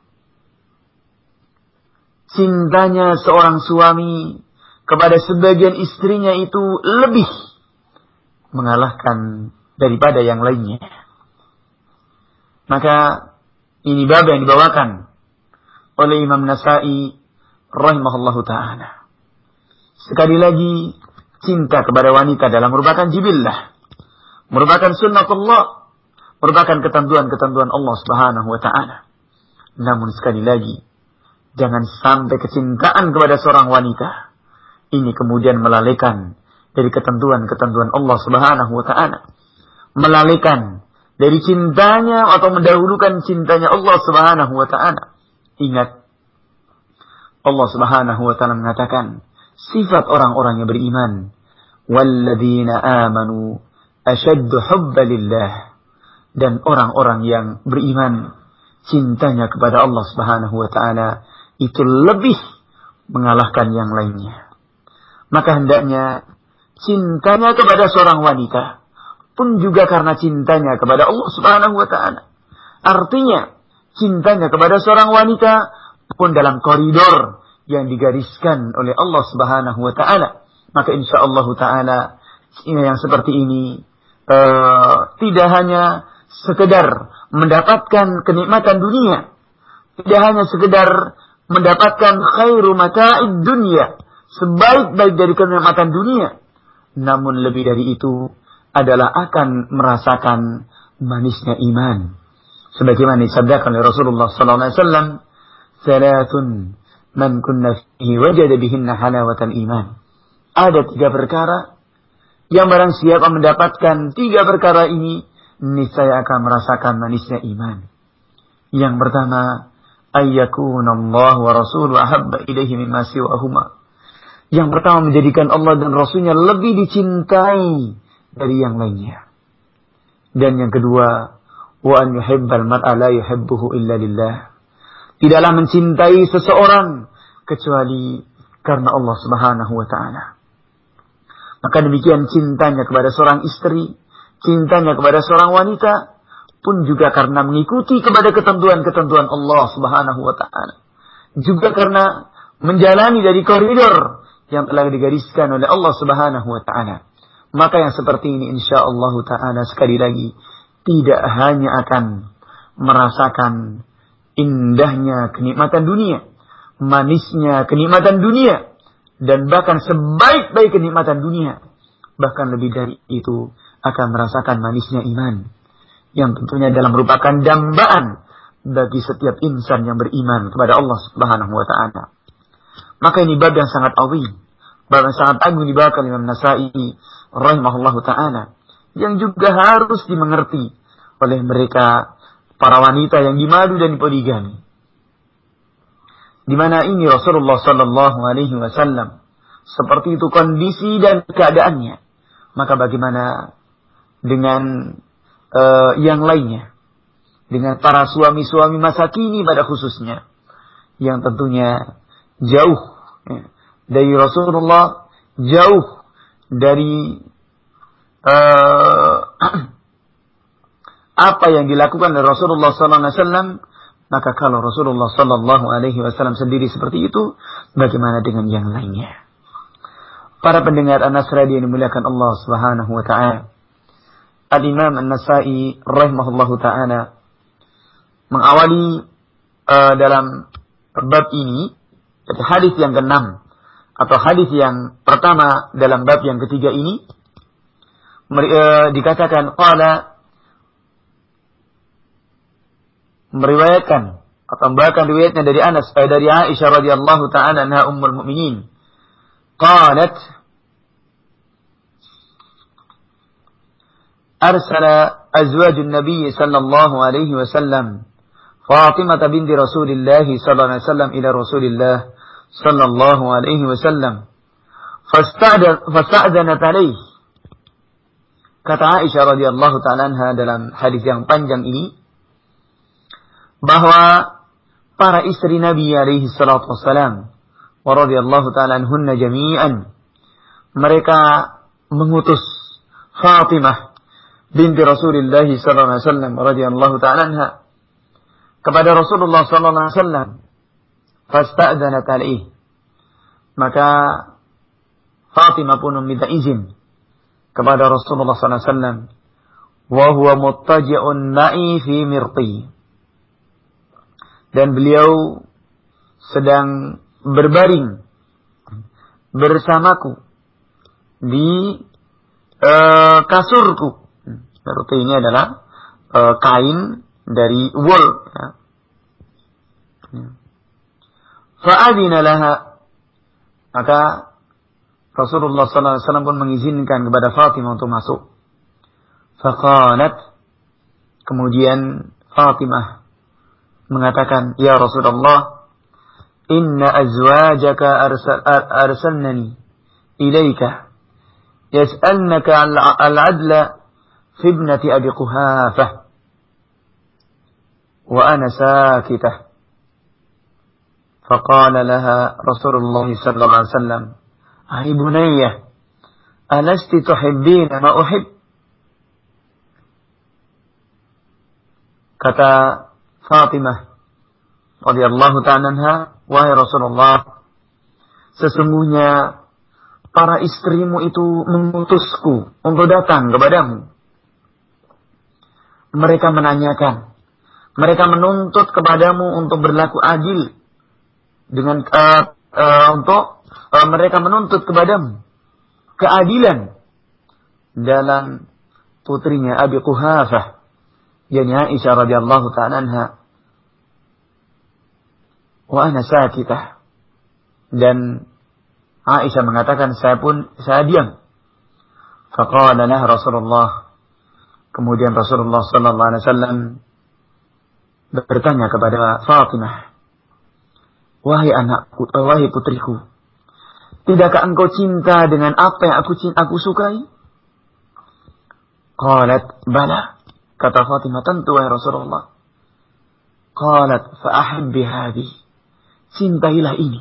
Cintanya seorang suami kepada sebagian istrinya itu lebih mengalahkan daripada yang lainnya. Maka ini bab yang dibawakan oleh Imam Nasai rahimahullahu taala. Sekali lagi cinta kepada wanita dalam merupakan jibillah, merupakan sunnatullah, merupakan ketentuan-ketentuan Allah Subhanahu wa taala. Namun sekali lagi Jangan sampai kecintaan kepada seorang wanita ini kemudian melalaikan dari ketentuan-ketentuan Allah Subhanahu wa taala. Melalaikan dari cintanya atau mendahulukan cintanya Allah Subhanahu wa taala. Ingat Allah Subhanahu wa taala mengatakan sifat orang-orang yang beriman walladzina amanu asyaddu hubba lillah dan orang-orang yang beriman cintanya kepada Allah Subhanahu wa taala itu lebih mengalahkan yang lainnya. Maka hendaknya cintanya kepada seorang wanita pun juga karena cintanya kepada Allah Subhanahu wa taala. Artinya cintanya kepada seorang wanita pun dalam koridor yang digariskan oleh Allah Subhanahu wa taala. Maka insya Allah taala yang seperti ini uh, tidak hanya sekedar mendapatkan kenikmatan dunia, tidak hanya sekedar mendapatkan khairu mata'id dunia, sebaik-baik dari kenikmatan dunia, namun lebih dari itu adalah akan merasakan manisnya iman. Sebagaimana disabdakan oleh Rasulullah sallallahu alaihi wasallam, "Salatun man kunna fihi wajada bihinna halawatal iman." Ada tiga perkara yang barang siapa mendapatkan tiga perkara ini, niscaya akan merasakan manisnya iman. Yang pertama, Allah wa rasuluhu ahabba ilaihi mimma siwahuma. Yang pertama menjadikan Allah dan Rasulnya lebih dicintai dari yang lainnya. Dan yang kedua, wa an yuhibbal mar'a la yuhibbuhu illa lillah. Tidaklah mencintai seseorang kecuali karena Allah Subhanahu wa taala. Maka demikian cintanya kepada seorang istri, cintanya kepada seorang wanita pun juga karena mengikuti kepada ketentuan-ketentuan Allah Subhanahu wa taala. Juga karena menjalani dari koridor yang telah digariskan oleh Allah Subhanahu wa taala. Maka yang seperti ini insya Allah taala sekali lagi tidak hanya akan merasakan indahnya kenikmatan dunia, manisnya kenikmatan dunia, dan bahkan sebaik-baik kenikmatan dunia, bahkan lebih dari itu akan merasakan manisnya iman yang tentunya dalam merupakan dambaan bagi setiap insan yang beriman kepada Allah Subhanahu wa taala. Maka ini bab yang sangat awim, bab yang sangat agung dibawakan Imam Nasai rahimahullah taala yang juga harus dimengerti oleh mereka para wanita yang dimadu dan dipoligami. Di mana ini Rasulullah sallallahu alaihi wasallam seperti itu kondisi dan keadaannya. Maka bagaimana dengan uh, yang lainnya. Dengan para suami-suami masa kini pada khususnya. Yang tentunya jauh ya, dari Rasulullah, jauh dari uh, apa yang dilakukan oleh Rasulullah SAW, maka kalau Rasulullah Sallallahu Alaihi Wasallam sendiri seperti itu, bagaimana dengan yang lainnya? Para pendengar Anas Radio yang dimuliakan Allah Subhanahu Wa Taala, Al-Imam An-Nasai rahimahullahu taala mengawali uh, dalam bab ini hadis yang keenam atau hadis yang pertama dalam bab yang ketiga ini uh, dikatakan qala meriwayatkan atau membawakan riwayatnya dari Anas eh, dari Aisyah radhiyallahu taala anha ummul mukminin qalat أرسل أزواج النبي صلى الله عليه وسلم فاطمة بنت رسول الله صلى الله عليه وسلم إلى رسول الله صلى الله عليه وسلم فاستأذنت عليه kata Aisyah radhiyallahu taala anha dalam hadis yang panjang ini bahwa para istri Nabi alaihi salatu wassalam wa radhiyallahu taala anhunna jami'an mereka mengutus Fatimah binti Rasulullah sallallahu alaihi wasallam radhiyallahu taala anha kepada Rasulullah sallallahu alaihi wasallam. Fasta'dzanat alaihi. Maka Fatimah pun meminta izin kepada Rasulullah sallallahu alaihi wasallam. Wa huwa muttaji'un ma'i fi mirti dan beliau sedang berbaring bersamaku di uh, kasurku Rute ini adalah uh, kain dari wool. Ya. ya. Fa'adina laha. Maka Rasulullah SAW pun mengizinkan kepada Fatimah untuk masuk. Faqalat. Kemudian Fatimah mengatakan, Ya Rasulullah, Inna azwajaka arsal, arsalnani ilaika yas'alnaka al-adla fi ibnati Abi Quhafah wa ana sakitah فقال لها رسول الله صلى الله عليه وسلم أي بنية ألست تحبين ما أحب kata Fatimah radhiyallahu ta'ala wahai Rasulullah sesungguhnya para istrimu itu mengutusku untuk datang kepadamu. Mereka menanyakan mereka menuntut kepadamu untuk berlaku adil dengan uh, uh, untuk uh, mereka menuntut kepadamu keadilan dalam putrinya Abi Quhafah yakni Aisyah radhiyallahu taala wa ana sakitah dan Aisyah mengatakan saya pun saya diam faqala lah Rasulullah kemudian Rasulullah sallallahu alaihi wasallam bertanya kepada Fatimah Wahai anakku, wahai putriku, tidakkah engkau cinta dengan apa yang aku cinta, aku sukai? Qalat, bala. Kata Fatimah, tentu wahai Rasulullah. Qalat, fa'ahibbi hadi Cintailah ini.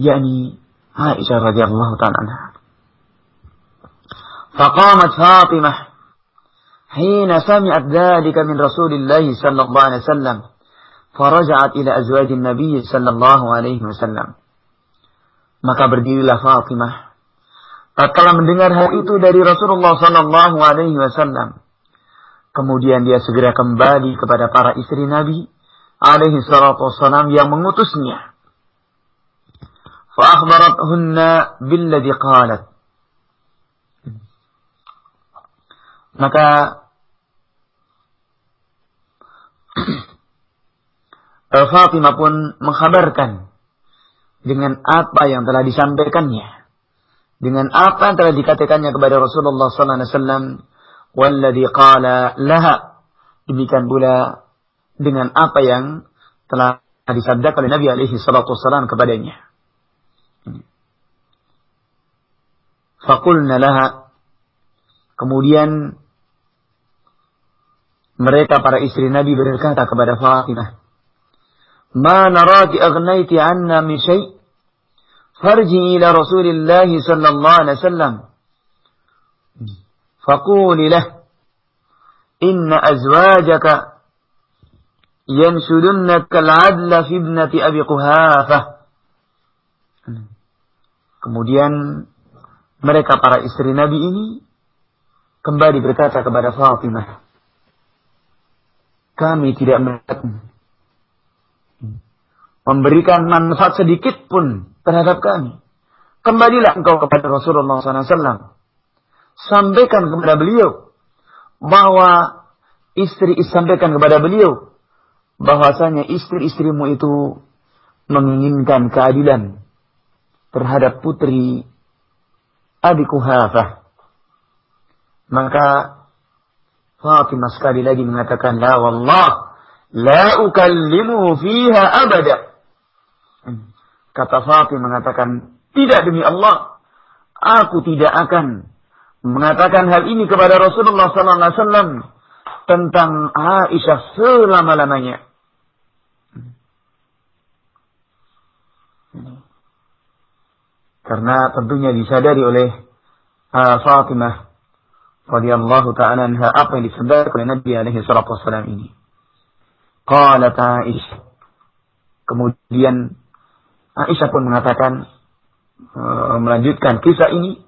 Yani Aisyah radhiyallahu ta'ala anha. فقامت فاطمة حين سمعت ذلك من رسول الله صلى الله عليه وسلم faraja'at ila azwajin Nabi sallallahu alaihi wasallam. Maka berdirilah Fatimah. Tatkala mendengar hal itu dari Rasulullah sallallahu alaihi wasallam. Kemudian dia segera kembali kepada para istri Nabi alaihi salatu wassalam yang mengutusnya. Fa'akhbarathunna billadhi qalat. Maka Fatimah pun menghabarkan dengan apa yang telah disampaikannya. Dengan apa yang telah dikatakannya kepada Rasulullah sallallahu alaihi wasallam, "Walladzi qala laha." Demikian pula dengan apa yang telah disabdakan oleh Nabi alaihi salatu wassalam kepadanya. Fakulna laha. Kemudian mereka para istri Nabi berkata kepada Fatimah, "Ma naraki aghnaiti anna min syai' farji ila Rasulillah sallallahu alaihi wasallam." Fakulilah. "Inna azwajaka yansudunnaka al-adla ibnati Abi Quhafah. Kemudian mereka para istri Nabi ini kembali berkata kepada Fatimah, kami tidak melihat memberikan manfaat sedikit pun terhadap kami. Kembalilah engkau kepada Rasulullah SAW. Sampaikan kepada beliau bahwa istri sampaikan kepada beliau bahwasanya istri-istrimu itu menginginkan keadilan terhadap putri Abi Kuhafah. Maka Fatimah sekali lagi mengatakan, La wallah, la ukallimu fiha abada. Kata Fatih mengatakan, tidak demi Allah, aku tidak akan mengatakan hal ini kepada Rasulullah Wasallam tentang Aisyah selama-lamanya. Karena tentunya disadari oleh uh, Fatimah radhiyallahu taala anha apa yang disadari oleh Nabi alaihi salatu wasallam ini. Qalat Aisyah. Kemudian Aisyah pun mengatakan uh, melanjutkan kisah ini.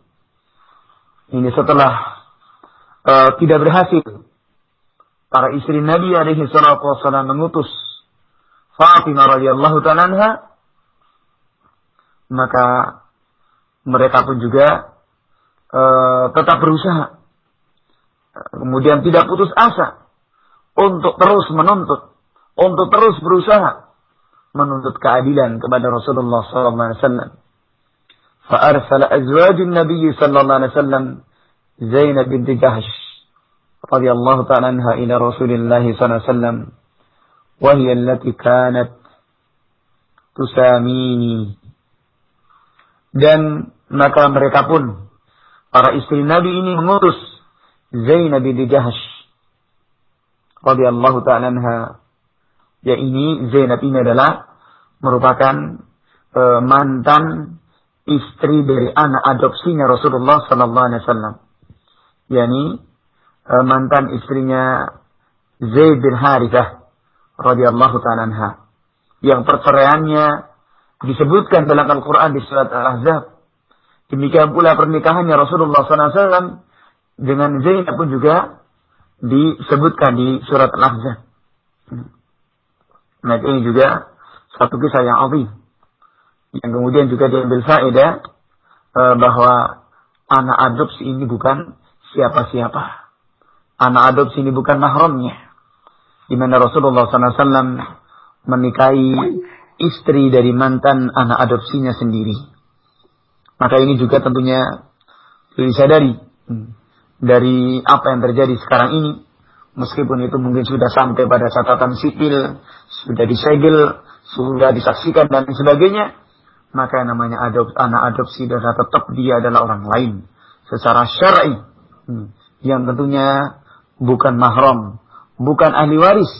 Ini setelah uh, tidak berhasil para istri Nabi alaihi salatu wasallam mengutus Fatimah radhiyallahu taala maka mereka pun juga uh, tetap berusaha kemudian tidak putus asa untuk terus menuntut untuk terus berusaha menuntut keadilan kepada Rasulullah sallallahu alaihi wasallam. فأرسل أزواج النبي صلى الله عليه وسلم زينب بنت جهش رضي الله تعالى عنها إلى رسول الله صلى الله عليه وسلم وهي التي كانت tusamini dan maka mereka pun para istri Nabi ini mengutus Zainab binti Jahsh radhiyallahu ta'ala anha. Ya ini Zainab ini adalah merupakan uh, mantan istri dari anak adopsinya Rasulullah sallallahu alaihi wasallam. Uh, mantan istrinya Zaid bin Harithah radhiyallahu ta'ala anha. Yang perceraiannya disebutkan dalam Al-Quran di surat Al-Ahzab. Demikian pula pernikahannya Rasulullah SAW dengan Zainab pun juga disebutkan di surat Al-Ahzab. Nah ini juga satu kisah yang azim. Yang kemudian juga diambil faedah eh, bahwa anak adopsi ini bukan siapa-siapa. Anak adopsi ini bukan mahramnya. Di mana Rasulullah SAW menikahi istri dari mantan anak adopsinya sendiri. Maka ini juga tentunya disadari hmm, dari apa yang terjadi sekarang ini. Meskipun itu mungkin sudah sampai pada catatan sipil, sudah disegel, sudah disaksikan dan sebagainya. Maka yang namanya adop, anak adopsi dan tetap dia adalah orang lain. Secara syar'i. Hmm, yang tentunya bukan mahram, bukan ahli waris,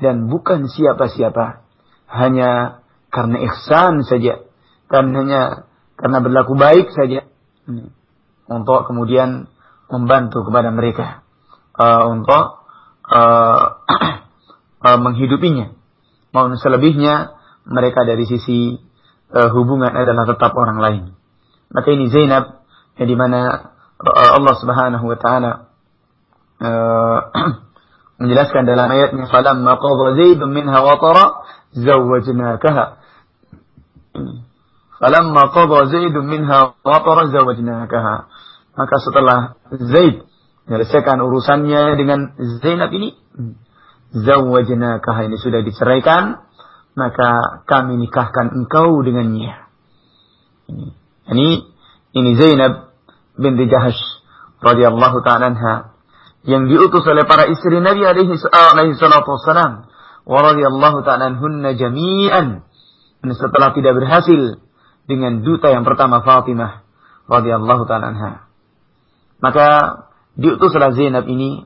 dan bukan siapa-siapa. Hanya karena ihsan saja. Karena hanya karena berlaku baik saja. Hmm. Untuk kemudian membantu kepada mereka. Uh, untuk uh, uh, menghidupinya. Mau selebihnya mereka dari sisi uh, hubungan adalah tetap orang lain. Maka ini Zainab yang di mana uh, Allah Subhanahu wa taala uh, menjelaskan dalam ayatnya falamma qadha zaidun minha watara zawwajnakaha falamma qadha zaidun minha watara zawwajnakaha maka setelah Zaid menyelesaikan urusannya dengan Zainab ini zawwajnakaha ini sudah diceraikan maka kami nikahkan engkau dengannya ini ini Zainab binti Jahash radhiyallahu ta'ala yang diutus oleh para istri Nabi alaihi salatu wassalam wa radhiyallahu ta'ala anhunna jami'an. Dan setelah tidak berhasil dengan duta yang pertama Fatimah radhiyallahu ta'ala anha. Maka diutuslah Zainab ini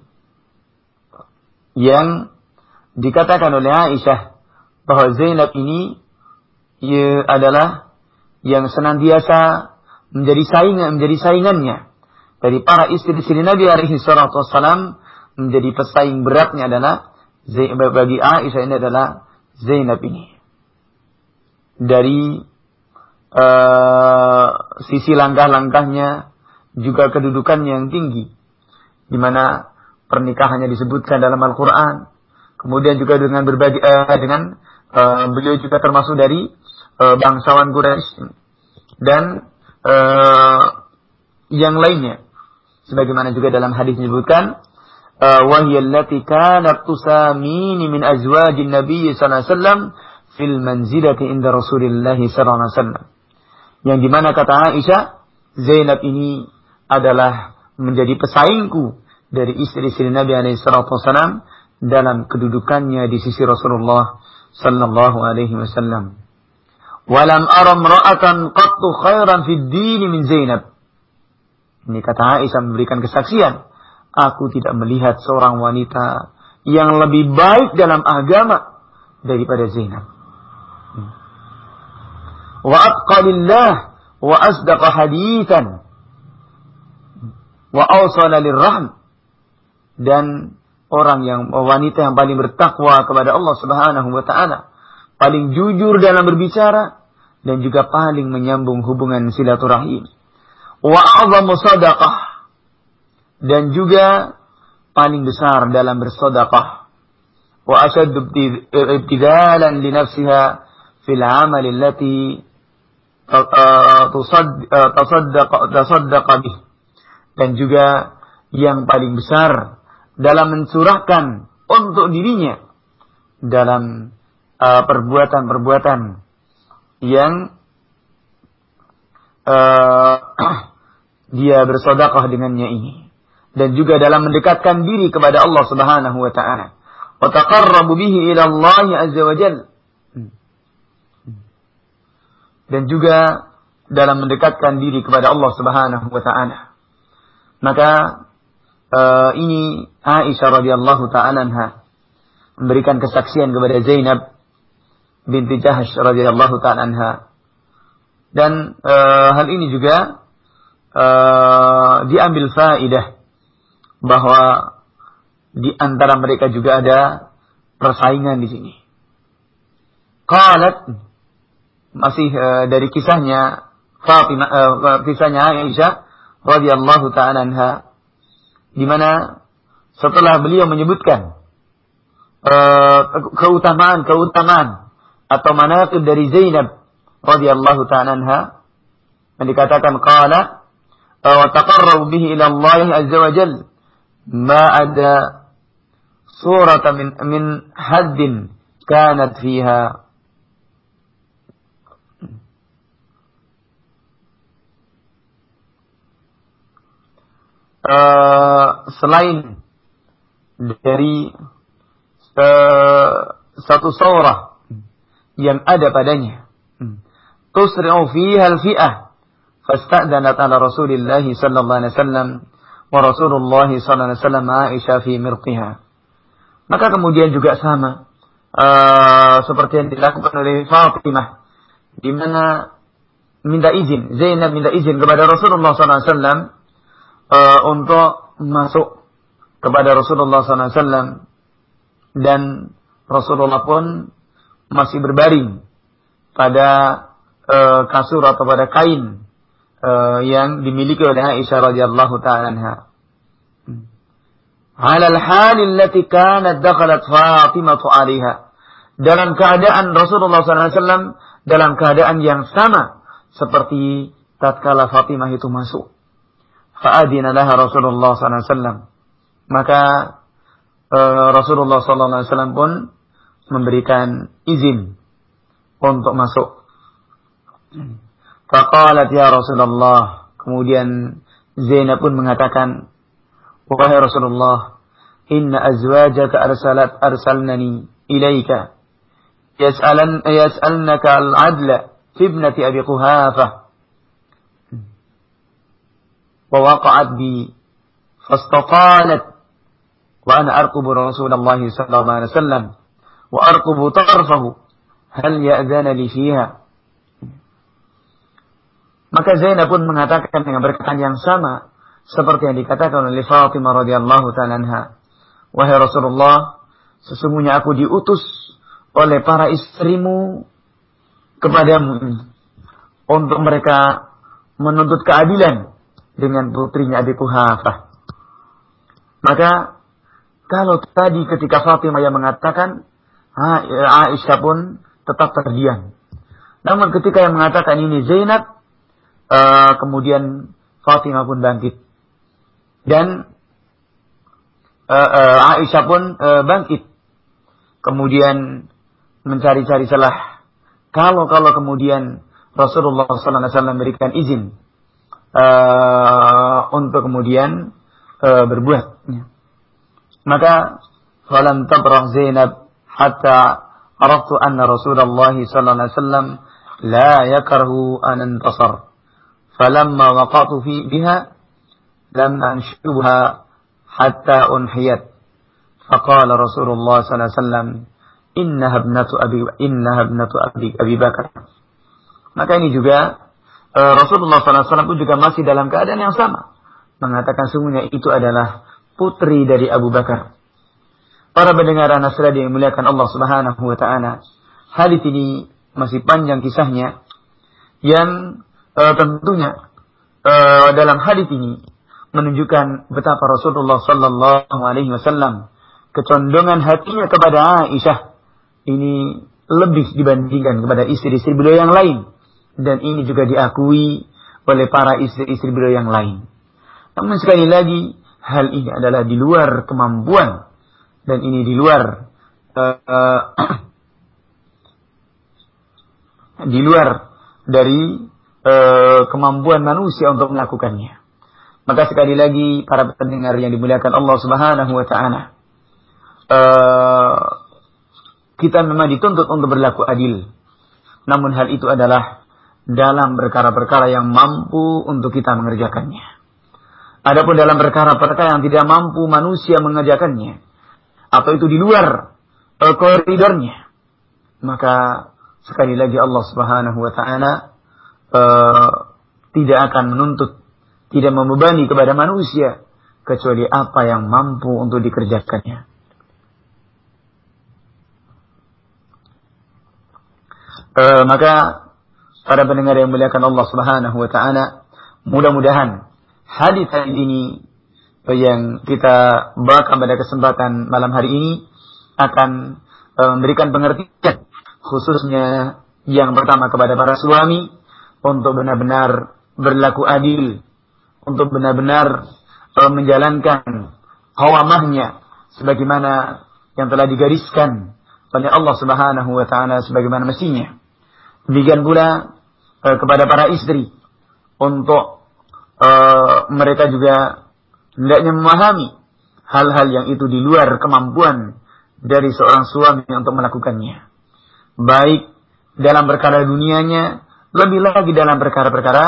yang dikatakan oleh Aisyah bahwa Zainab ini ia adalah yang senantiasa menjadi saingan menjadi saingannya dari para istri-istri Nabi alaihi salatu menjadi pesaing beratnya adalah bagi Aisyah ini adalah Zainab ini. Dari uh, sisi langkah-langkahnya juga kedudukannya yang tinggi di mana pernikahannya disebutkan dalam Al-Qur'an. Kemudian juga dengan berbagi uh, dengan uh, beliau juga termasuk dari uh, bangsawan Quraisy dan uh, yang lainnya sebagaimana juga dalam hadis disebutkan وهي التي كانت تساميني من أزواج النبي صلى الله عليه وسلم في المنزلة عند رسول الله صلى الله عليه وسلم yang dimana kata Aisyah Zainab ini adalah menjadi pesaingku dari istri-istri Nabi alaihi salatu wasallam dalam kedudukannya di sisi Rasulullah sallallahu alaihi wasallam. Walam aram ra'atan qattu khairan fid din min Zainab. Ini kata Aisyah memberikan kesaksian. Aku tidak melihat seorang wanita yang lebih baik dalam agama daripada Zainab. Hmm. Wa atqalillah wa asdaqa hadithan wa awsala lirrahm dan orang yang wanita yang paling bertakwa kepada Allah Subhanahu wa taala, paling jujur dalam berbicara dan juga paling menyambung hubungan silaturahim wa a'zamu sadaqah dan juga paling besar dalam bersedekah. Wa ashaddu ibtidalan li nafsiha fil amal allati tasaddaq bih. Dan juga yang paling besar dalam mencurahkan untuk dirinya dalam uh, perbuatan-perbuatan yang uh, dia bersodakoh dengannya ini dan juga dalam mendekatkan diri kepada Allah Subhanahu wa taala wa taqarrabu bihi ila Allah azza wa jalla dan juga dalam mendekatkan diri kepada Allah Subhanahu wa taala. Maka uh, ini Aisyah radhiyallahu taala memberikan kesaksian kepada Zainab binti Jahsh radhiyallahu taala anha. Dan uh, hal ini juga uh, diambil faidah bahwa di antara mereka juga ada persaingan di sini. Qalat masih uh, dari kisahnya Fatimah uh, kisahnya Aisyah radhiyallahu taala anha di mana setelah beliau menyebutkan uh, keutamaan-keutamaan atau manaqib dari Zainab radhiyallahu taala anha yang dikatakan qala wa taqarrabu bihi ila Allah azza wa jalla ma ada surata min min haddin kanat fiha uh, selain dari uh, satu yang ada padanya. Tusri'u fiha al-fi'ah. Ala sallallahu alaihi wasallam wa Rasulullah sallallahu alaihi wasallam Aisyah fi mirqiha. Maka kemudian juga sama uh, seperti yang dilakukan oleh Fatimah di mana minta izin Zainab minta izin kepada Rasulullah sallallahu alaihi wasallam uh, untuk masuk kepada Rasulullah SAW dan Rasulullah pun masih berbaring pada uh, kasur atau pada kain uh, yang dimiliki oleh Aisyah radhiyallahu taala anha. Halal halil lati kanat dakhalat Fatimah alaiha. Dalam keadaan Rasulullah SAW dalam keadaan yang sama seperti tatkala Fatimah itu masuk fa'adina laha Rasulullah SAW. Maka uh, Rasulullah SAW pun memberikan izin untuk masuk. Faqalat ya Rasulullah. Kemudian Zainab pun mengatakan, Wahai Rasulullah, inna azwajaka arsalat arsalnani ilaika yas'alan yas'alnaka al-adla fi ibnati Abi Quhafah ووقعت بي فاستطالت وأنا أرقب رسول الله صلى الله عليه وسلم وأرقب طرفه هل يأذن لي فيها Maka Zainab pun mengatakan dengan berkatan yang sama seperti yang dikatakan oleh Fatimah radhiyallahu taala. Wahai Rasulullah, sesungguhnya aku diutus oleh para istrimu kepadamu untuk mereka menuntut keadilan dengan putrinya Abi Kuhafah. Maka kalau tadi ketika Fatimah yang mengatakan Aisyah pun tetap terdiam. Namun ketika yang mengatakan ini Zainab, uh, kemudian Fatimah pun bangkit. Dan uh, uh, Aisyah pun uh, bangkit. Kemudian mencari-cari celah. Kalau kalau kemudian Rasulullah SAW memberikan izin uh, untuk kemudian uh, berbuat. Maka falam tabrah Zainab hatta araftu anna Rasulullah wasallam la yakrahu an intasar falamma waqatu fi biha lam anshubha hatta unhiyat. Faqala Rasulullah sallallahu alaihi wasallam innaha ibnatu abi innaha ibnatu أبي, Abi Bakar. Maka ini juga eh, Rasulullah SAW pun juga masih dalam keadaan yang sama. Mengatakan semuanya itu adalah putri dari Abu Bakar. Para pendengar Anas Radio yang muliakan Allah Subhanahu wa taala, hadis ini masih panjang kisahnya yang uh, tentunya uh, dalam hadis ini menunjukkan betapa Rasulullah sallallahu alaihi wasallam kecondongan hatinya kepada Aisyah ini lebih dibandingkan kepada istri-istri beliau yang lain dan ini juga diakui oleh para istri-istri beliau yang lain. Namun sekali lagi hal ini adalah di luar kemampuan dan ini di luar uh, uh, di luar dari e, kemampuan manusia untuk melakukannya. Maka sekali lagi para pendengar yang dimuliakan Allah Subhanahu wa taala e, kita memang dituntut untuk berlaku adil. Namun hal itu adalah dalam perkara-perkara yang mampu untuk kita mengerjakannya. Adapun dalam perkara-perkara yang tidak mampu manusia mengerjakannya, atau itu di luar uh, koridornya, maka sekali lagi Allah Subhanahu wa taala uh, tidak akan menuntut, tidak membebani kepada manusia kecuali apa yang mampu untuk dikerjakannya. Uh, maka para pendengar yang muliakan Allah Subhanahu wa taala, mudah-mudahan hadis ini yang kita bawakan pada kesempatan malam hari ini akan uh, memberikan pengertian khususnya yang pertama kepada para suami untuk benar-benar berlaku adil, untuk benar-benar uh, menjalankan hawamahnya sebagaimana yang telah digariskan oleh Allah Subhanahu wa taala sebagaimana mestinya. Demikian pula uh, kepada para istri untuk uh, mereka juga hendaknya memahami hal-hal yang itu di luar kemampuan dari seorang suami untuk melakukannya. Baik dalam perkara dunianya, lebih lagi dalam perkara-perkara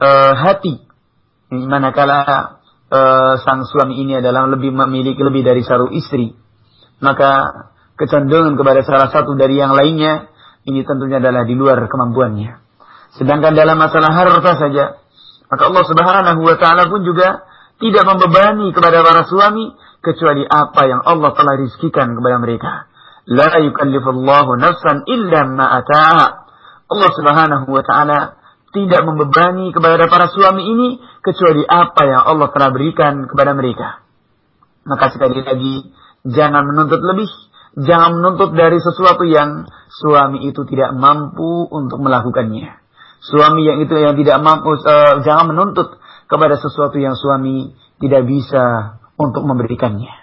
uh, hati. Manakala uh, sang suami ini adalah lebih memiliki lebih dari satu istri, maka kecenderungan kepada salah satu dari yang lainnya ini tentunya adalah di luar kemampuannya. Sedangkan dalam masalah harta saja, maka Allah Subhanahu wa taala pun juga tidak membebani kepada para suami kecuali apa yang Allah telah rizkikan kepada mereka. La yukallifullahu nafsan illa ma ata'a. Allah Subhanahu wa taala tidak membebani kepada para suami ini kecuali apa yang Allah telah berikan kepada mereka. Maka sekali lagi jangan menuntut lebih Jangan menuntut dari sesuatu yang suami itu tidak mampu untuk melakukannya. Suami yang itu yang tidak mampu, uh, jangan menuntut kepada sesuatu yang suami tidak bisa untuk memberikannya.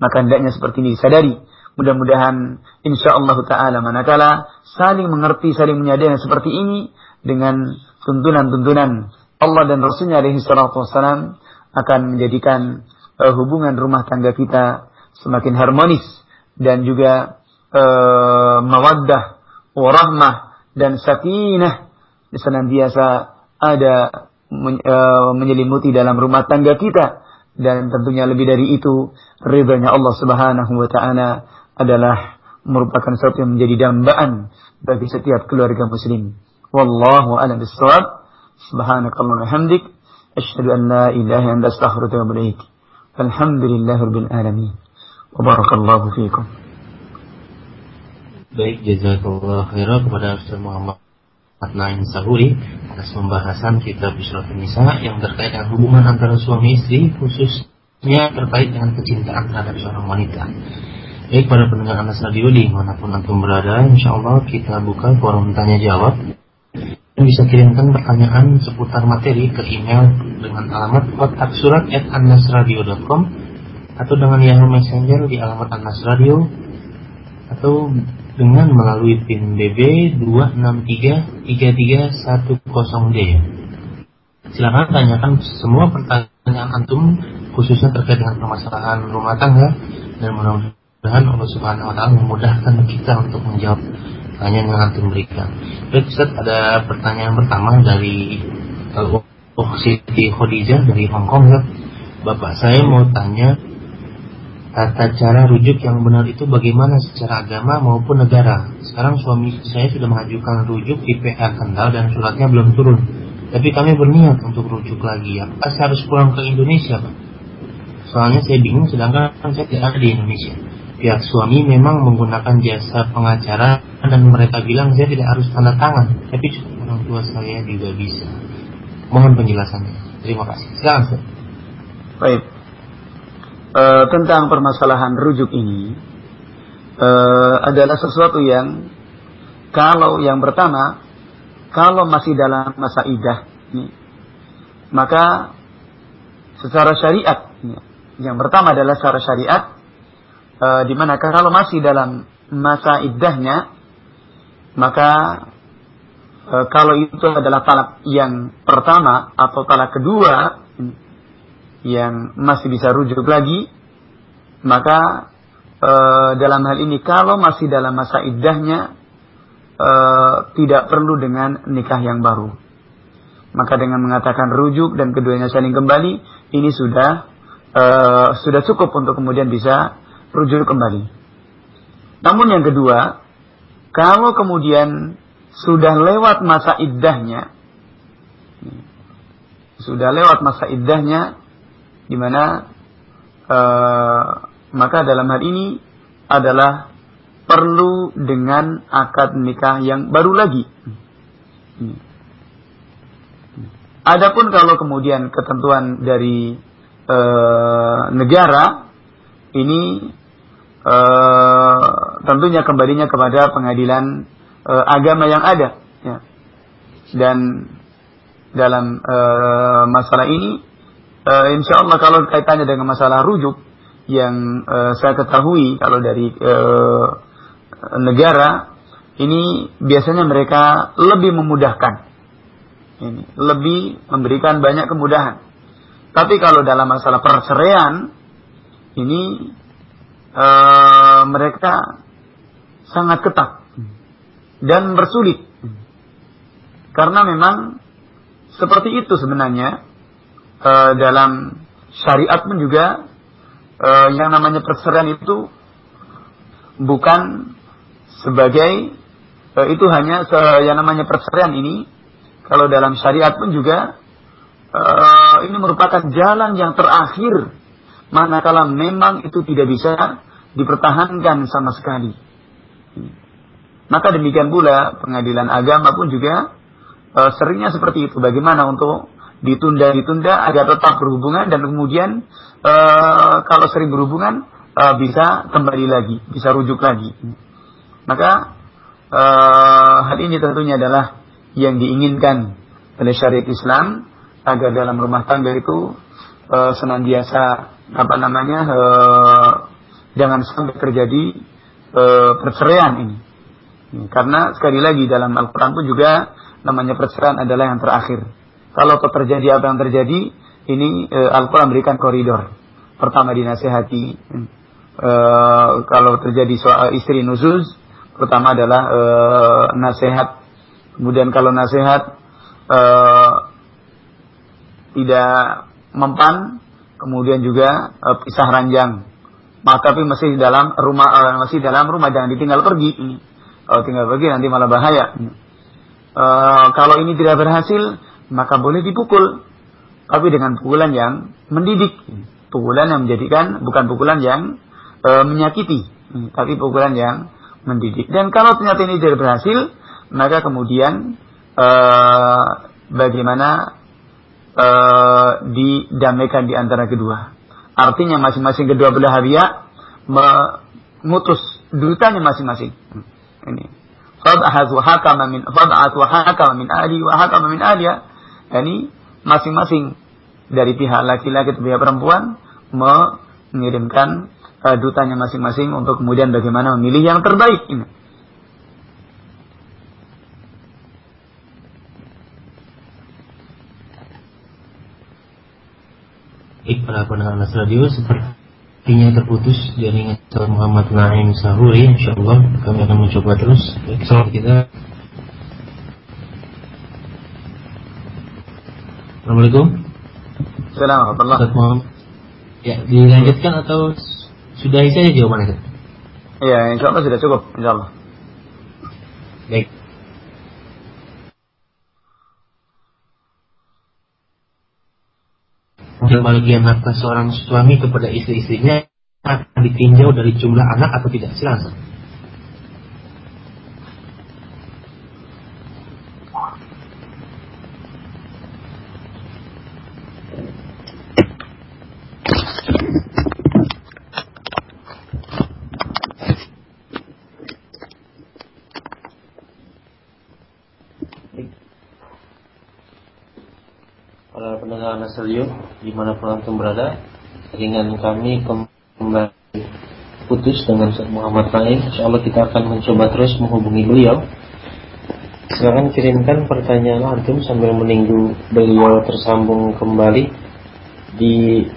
Maka hendaknya seperti ini disadari. Mudah-mudahan insya Allah Ta'ala manakala saling mengerti, saling menyadari seperti ini dengan tuntunan-tuntunan Allah dan Rasulnya alaihi salatu wassalam akan menjadikan uh, hubungan rumah tangga kita semakin harmonis dan juga uh, mawaddah, warahmah dan sakinah senantiasa ada men, uh, menyelimuti dalam rumah tangga kita. Dan tentunya lebih dari itu ridhanya Allah Subhanahu wa taala adalah merupakan sesuatu yang menjadi dambaan bagi setiap keluarga muslim. Wallahu a'lam bissawab. Subhanakallahumma hamdik asyhadu an la ilaha illa astaghfiruka wa atubu. Alhamdulillahirabbil alamin. Wabarakallahu fiikum. Baik, jazakallah khairah kepada Ustaz Muhammad Naim Sahuri atas pembahasan kitab Isra Nisa yang terkait dengan hubungan antara suami istri khususnya terkait dengan kecintaan terhadap seorang wanita. Baik para pendengar Anas Radio di mana pun antum berada, insya Allah kita buka forum tanya jawab. Dan bisa kirimkan pertanyaan seputar materi ke email dengan alamat kotak surat at anasradio.com atau dengan Yahoo Messenger di alamat Anas Radio atau dengan melalui PIN BB 2633310D. Silakan tanyakan semua pertanyaan antum khususnya terkait dengan permasalahan rumah tangga dan mudah-mudahan Allah Subhanahu wa taala memudahkan kita untuk menjawab pertanyaan yang antum berikan. Baik Ustaz, ada pertanyaan pertama dari uh, Siti Khadijah dari Hong Kong ya. Bapak saya mau tanya tata cara rujuk yang benar itu bagaimana secara agama maupun negara. Sekarang suami saya sudah mengajukan rujuk di PA Kendal dan suratnya belum turun. Tapi kami berniat untuk rujuk lagi. ya. saya harus pulang ke Indonesia, Pak? Soalnya saya bingung sedangkan saya tidak ada di Indonesia. Pihak suami memang menggunakan jasa pengacara dan mereka bilang saya tidak harus tanda tangan. Tapi orang tua saya juga bisa. Mohon penjelasannya. Terima kasih. Silakan, Baik e, tentang permasalahan rujuk ini e, adalah sesuatu yang kalau yang pertama kalau masih dalam masa idah maka secara syariat yang pertama adalah secara syariat e, di mana kalau masih dalam masa iddahnya maka e, kalau itu adalah talak yang pertama atau talak kedua yang masih bisa rujuk lagi, maka e, dalam hal ini kalau masih dalam masa iddahnya e, tidak perlu dengan nikah yang baru. Maka dengan mengatakan rujuk dan keduanya saling kembali, ini sudah e, sudah cukup untuk kemudian bisa rujuk kembali. Namun yang kedua, kalau kemudian sudah lewat masa iddahnya, sudah lewat masa iddahnya, di mana uh, maka dalam hal ini adalah perlu dengan akad nikah yang baru lagi. Adapun kalau kemudian ketentuan dari e, negara ini e, tentunya kembalinya kepada pengadilan e, agama yang ada. Ya. Dan dalam e, masalah ini uh, insya Allah kalau kaitannya dengan masalah rujuk yang uh, saya ketahui kalau dari uh, negara ini biasanya mereka lebih memudahkan ini lebih memberikan banyak kemudahan tapi kalau dalam masalah perceraian ini uh, mereka sangat ketat dan bersulit. Karena memang seperti itu sebenarnya uh, dalam syariat pun juga uh, yang namanya perceraian itu bukan sebagai uh, itu hanya se yang namanya perceraian ini. Kalau dalam syariat pun juga uh, ini merupakan jalan yang terakhir manakala memang itu tidak bisa dipertahankan sama sekali. Maka demikian pula pengadilan agama pun juga uh, seringnya seperti itu. Bagaimana untuk ditunda-ditunda agar tetap berhubungan dan kemudian e, kalau sering berhubungan e, bisa kembali lagi, bisa rujuk lagi. Maka e, hal ini tentunya adalah yang diinginkan oleh syariat Islam agar dalam rumah tangga itu e, senantiasa apa namanya e, jangan sampai terjadi e, perceraian ini. Karena sekali lagi dalam Al-Quran pun juga namanya perceraian adalah yang terakhir kalau terjadi apa yang terjadi, ini e, Al-Quran memberikan koridor. Pertama dinasehati. E, kalau terjadi soal istri nuzuz, pertama adalah e, nasihat. Kemudian kalau nasihat e, tidak mempan, kemudian juga e, pisah ranjang. Maka tapi masih dalam rumah e, masih dalam rumah jangan ditinggal pergi. Kalau tinggal pergi nanti malah bahaya. E, kalau ini tidak berhasil, maka boleh dipukul. Tapi dengan pukulan yang mendidik. Pukulan yang menjadikan, bukan pukulan yang e, menyakiti. Tapi pukulan yang mendidik. Dan kalau ternyata ini tidak berhasil, maka kemudian e, bagaimana e, didamaikan di antara kedua. Artinya masing-masing kedua belah pihak mengutus dutanya masing-masing. Ini. Fad'at wa hakama min fad'at wa hakama min ahli wa hakama min ahliya ini masing-masing dari pihak laki-laki atau pihak perempuan mengirimkan uh, dutanya masing-masing untuk kemudian bagaimana memilih yang terbaik ini. Baik para pendengar Nas Radio sepertinya terputus jaringan Muhammad Naim Sahuri insyaallah kami akan mencoba terus. Baik, kita Assalamualaikum. Assalamualaikum Ya, dilanjutkan atau sudah saja jawabannya? Ya, insya Allah sudah cukup, insya Allah. Baik. Pembagian nafkah seorang suami kepada istri-istrinya akan ditinjau dari jumlah anak atau tidak? Silakan. Rasulio di mana pun antum berada. Dengan kami kembali putus dengan Muhammad Naim Insya Allah kita akan mencoba terus menghubungi beliau. Silahkan kirimkan pertanyaan antum sambil menunggu beliau tersambung kembali di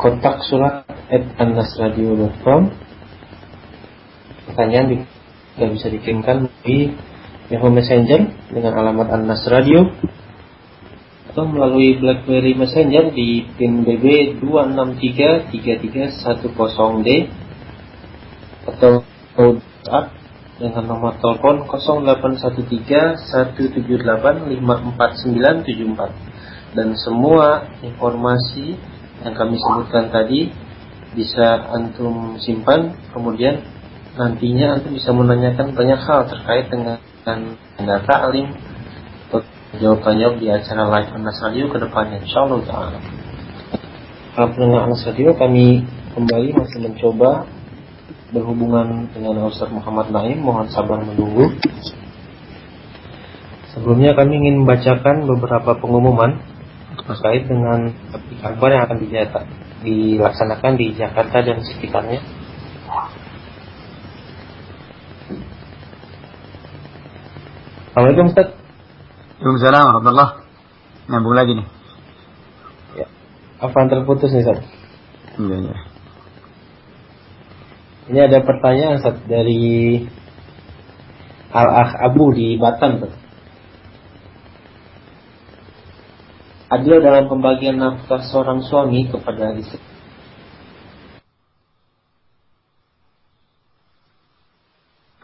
kotak surat at annasradio.com Pertanyaan juga bisa dikirimkan di Yahoo Messenger dengan alamat Annas Radio atau melalui BlackBerry Messenger di PIN BB 2633310D atau WhatsApp dengan nomor telepon 0813-178-54974 dan semua informasi yang kami sebutkan tadi bisa antum simpan kemudian nantinya antum bisa menanyakan banyak hal terkait dengan data alim jawaban jawab di acara live Anas Radio ke depannya insyaallah taala. Para pendengar Anas Radio kami kembali masih mencoba berhubungan dengan Ustaz Muhammad Naim mohon sabar menunggu. Sebelumnya kami ingin membacakan beberapa pengumuman terkait dengan kabar yang akan dilaksanakan di Jakarta dan sekitarnya. Assalamualaikum Ustaz. Waalaikumsalam warahmatullahi Nyambung lagi nih. Ya. Apa yang terputus nih Ustaz? Iya, iya. Ini ada pertanyaan Ustaz dari Al-Akh Abu di Batam Ustaz. adil dalam pembagian nafkah seorang suami kepada istri.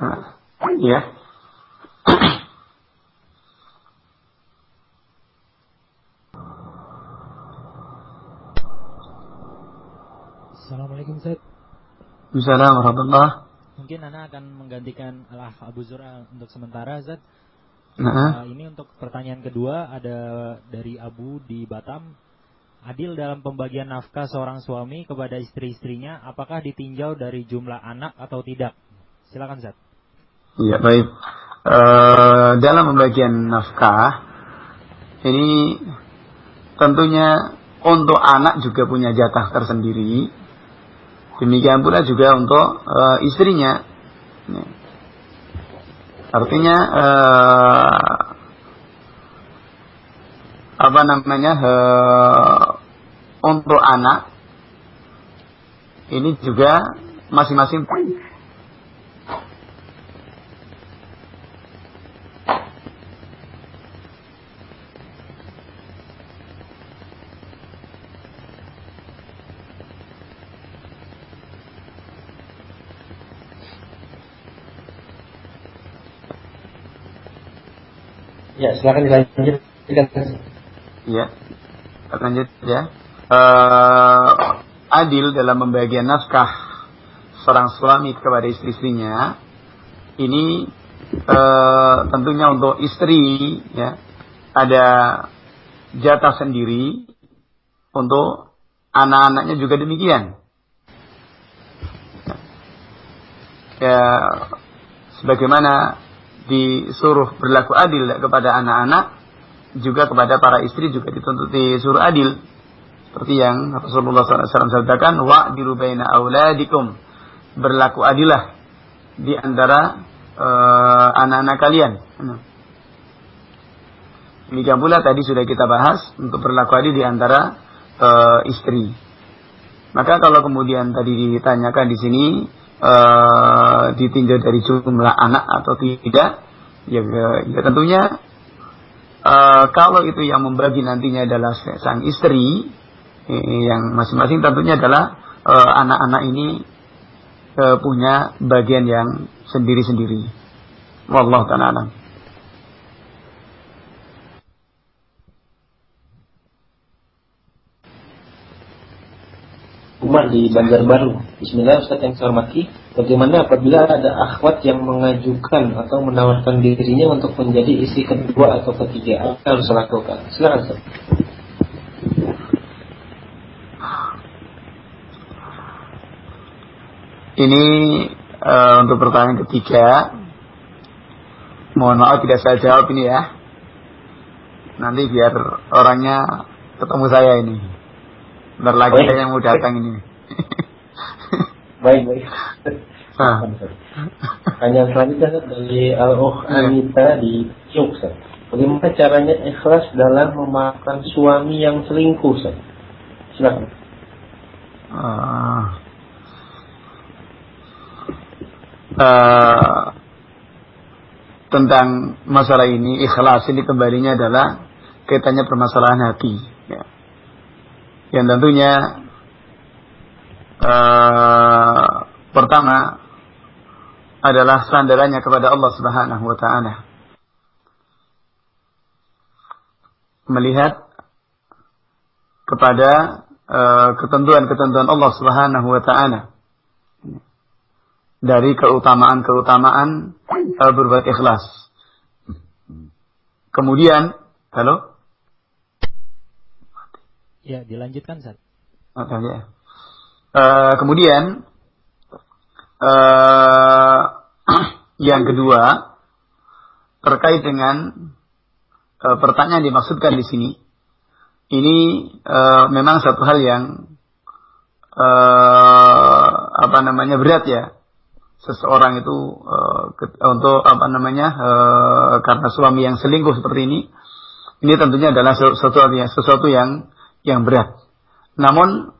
Ah, ya. Assalamualaikum Ustaz. Assalamualaikum warahmatullahi Mungkin Anda akan menggantikan Al Abu Zura untuk sementara Ustaz. Nah, Uh, ini untuk pertanyaan kedua ada dari Abu di Batam. Adil dalam pembagian nafkah seorang suami kepada istri-istrinya, apakah ditinjau dari jumlah anak atau tidak? Silakan Zat. Iya baik. Uh, dalam pembagian nafkah ini tentunya untuk anak juga punya jatah tersendiri. Demikian pula juga untuk uh, istrinya. Artinya uh, apa namanya uh, untuk anak ini juga masing-masing Ya, silakan dilanjutkan. Ya, lanjut ya. Uh, adil dalam pembagian nafkah seorang suami kepada istri-istrinya ini uh, tentunya untuk istri ya ada jatah sendiri untuk anak-anaknya juga demikian. Ya, sebagaimana disuruh berlaku adil kepada anak-anak, juga kepada para istri juga dituntut disuruh adil. Seperti yang Rasulullah SAW sabdakan, wa dirubaina auladikum. Berlaku adilah di antara uh, anak-anak kalian. Demikian pula tadi sudah kita bahas untuk berlaku adil di antara uh, istri. Maka kalau kemudian tadi ditanyakan di sini uh, ditinjau dari jumlah anak atau tidak, ya, ya tentunya uh, kalau itu yang membagi nantinya adalah sang istri, eh, yang masing-masing tentunya adalah anak-anak uh, ini uh, punya bagian yang sendiri-sendiri. Wallahu taala Umar di Banjarbaru. Bismillah Ustaz yang saya hormati. Bagaimana apabila ada akhwat yang mengajukan atau menawarkan dirinya untuk menjadi istri kedua atau ketiga? Apa harus lakukan? Silakan Ustaz. Ini uh, untuk pertanyaan ketiga. Mohon maaf tidak saya jawab ini ya. Nanti biar orangnya ketemu saya ini. Bentar lagi saya yang mau datang ini. baik, baik. Ah. Hanya selanjutnya dari Al-Ukh iya. Anita di Yogyakarta. Bagaimana caranya ikhlas dalam memaafkan suami yang selingkuh, Ustaz? Silakan. Uh, uh, tentang masalah ini ikhlas ini kembalinya adalah kaitannya permasalahan hati ya. Yang tentunya uh, pertama adalah sandarannya kepada Allah Subhanahu wa taala. Melihat kepada eh, ketentuan-ketentuan uh, Allah Subhanahu wa taala dari keutamaan-keutamaan uh, berbuat ikhlas. Kemudian, halo? Ya, dilanjutkan, Sat. Oke, okay. Uh, kemudian uh, yang kedua terkait dengan uh, pertanyaan dimaksudkan di sini. Ini uh, memang satu hal yang uh, apa namanya berat ya. Seseorang itu uh, untuk apa namanya uh, karena suami yang selingkuh seperti ini, ini tentunya adalah sesuatu yang sesuatu yang yang berat. Namun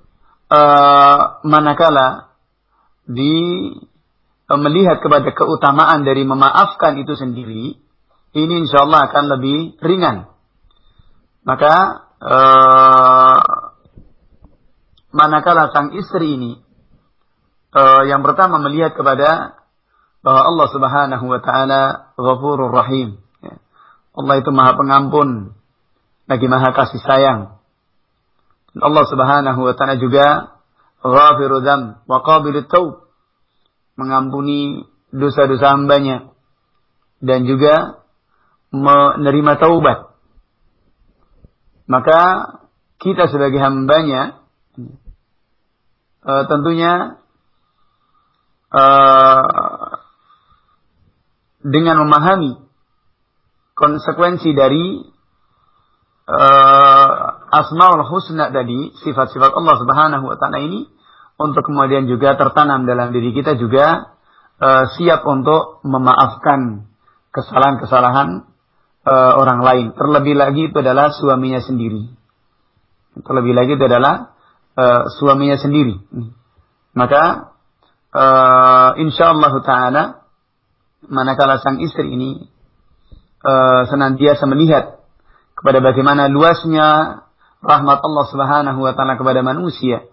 uh, manakala di e, melihat kepada keutamaan dari memaafkan itu sendiri, ini insya Allah akan lebih ringan. Maka uh, manakala sang istri ini uh, yang pertama melihat kepada bahwa Allah Subhanahu wa taala Rahim. Ya. Allah itu Maha Pengampun lagi Maha Kasih Sayang. Allah Subhanahu wa taala juga ghafiru dzam wa qabilut taub mengampuni dosa-dosa hambanya. Dan juga menerima taubat. Maka kita sebagai hambanya uh, tentunya uh, dengan memahami konsekuensi dari uh, asmaul husna tadi, sifat-sifat Allah Subhanahu wa taala ini untuk kemudian juga tertanam dalam diri kita juga uh, siap untuk memaafkan kesalahan-kesalahan uh, orang lain. Terlebih lagi itu adalah suaminya sendiri. Terlebih lagi itu adalah uh, suaminya sendiri. Maka uh, insya Allah taala manakala sang istri ini uh, senantiasa melihat kepada bagaimana luasnya rahmat Allah Subhanahu wa taala kepada manusia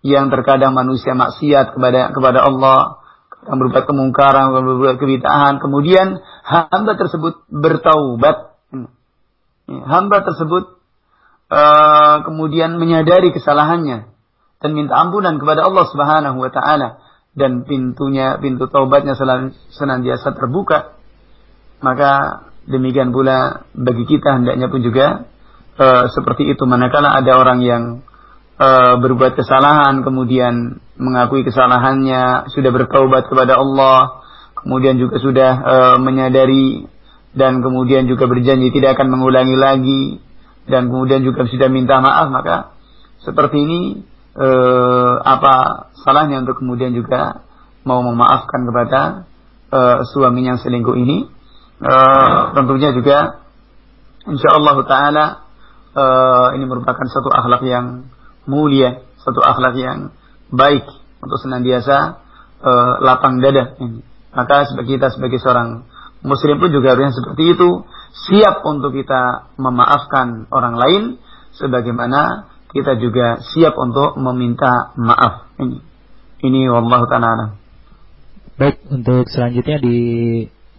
yang terkadang manusia maksiat kepada kepada Allah yang berbuat kemungkaran, berbuat kebitahan, kemudian hamba tersebut bertaubat. Ya, hamba tersebut uh, kemudian menyadari kesalahannya dan minta ampunan kepada Allah Subhanahu wa taala dan pintunya pintu taubatnya senantiasa terbuka. Maka demikian pula bagi kita hendaknya pun juga uh, seperti itu. Manakala ada orang yang uh, berbuat kesalahan kemudian mengakui kesalahannya sudah bertaubat kepada Allah kemudian juga sudah uh, menyadari dan kemudian juga berjanji tidak akan mengulangi lagi dan kemudian juga sudah minta maaf maka seperti ini apa salahnya untuk kemudian juga mau memaafkan kepada uh, suami yang selingkuh ini. Uh, tentunya juga insyaallah taala uh, ini merupakan satu akhlak yang mulia, satu akhlak yang baik untuk senantiasa uh, lapang dada ini. Maka sebagai kita sebagai seorang muslim pun juga harusnya seperti itu, siap untuk kita memaafkan orang lain sebagaimana kita juga siap untuk meminta maaf. Ini ini wallahu taala. Baik, untuk selanjutnya di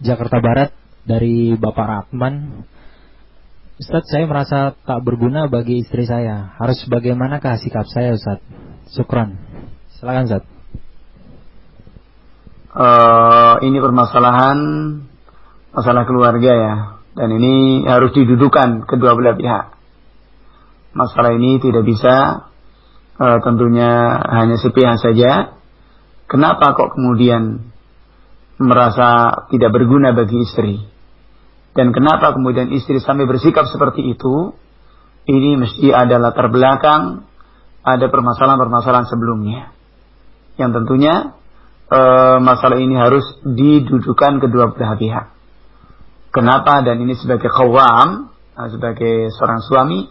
Jakarta Barat dari Bapak Rahman Ustaz, saya merasa tak berguna bagi istri saya. Harus bagaimanakah sikap saya, Ustaz? Syukran. Silakan, Ustaz. Uh, ini permasalahan masalah keluarga ya. Dan ini harus didudukan kedua belah pihak. Masalah ini tidak bisa uh, tentunya hanya sepihak saja. Kenapa kok kemudian merasa tidak berguna bagi istri? Dan kenapa kemudian istri sampai bersikap seperti itu? Ini mesti ada latar belakang, ada permasalahan-permasalahan sebelumnya. Yang tentunya uh, masalah ini harus didudukan kedua belah pihak. Kenapa? Dan ini sebagai kawam, uh, sebagai seorang suami,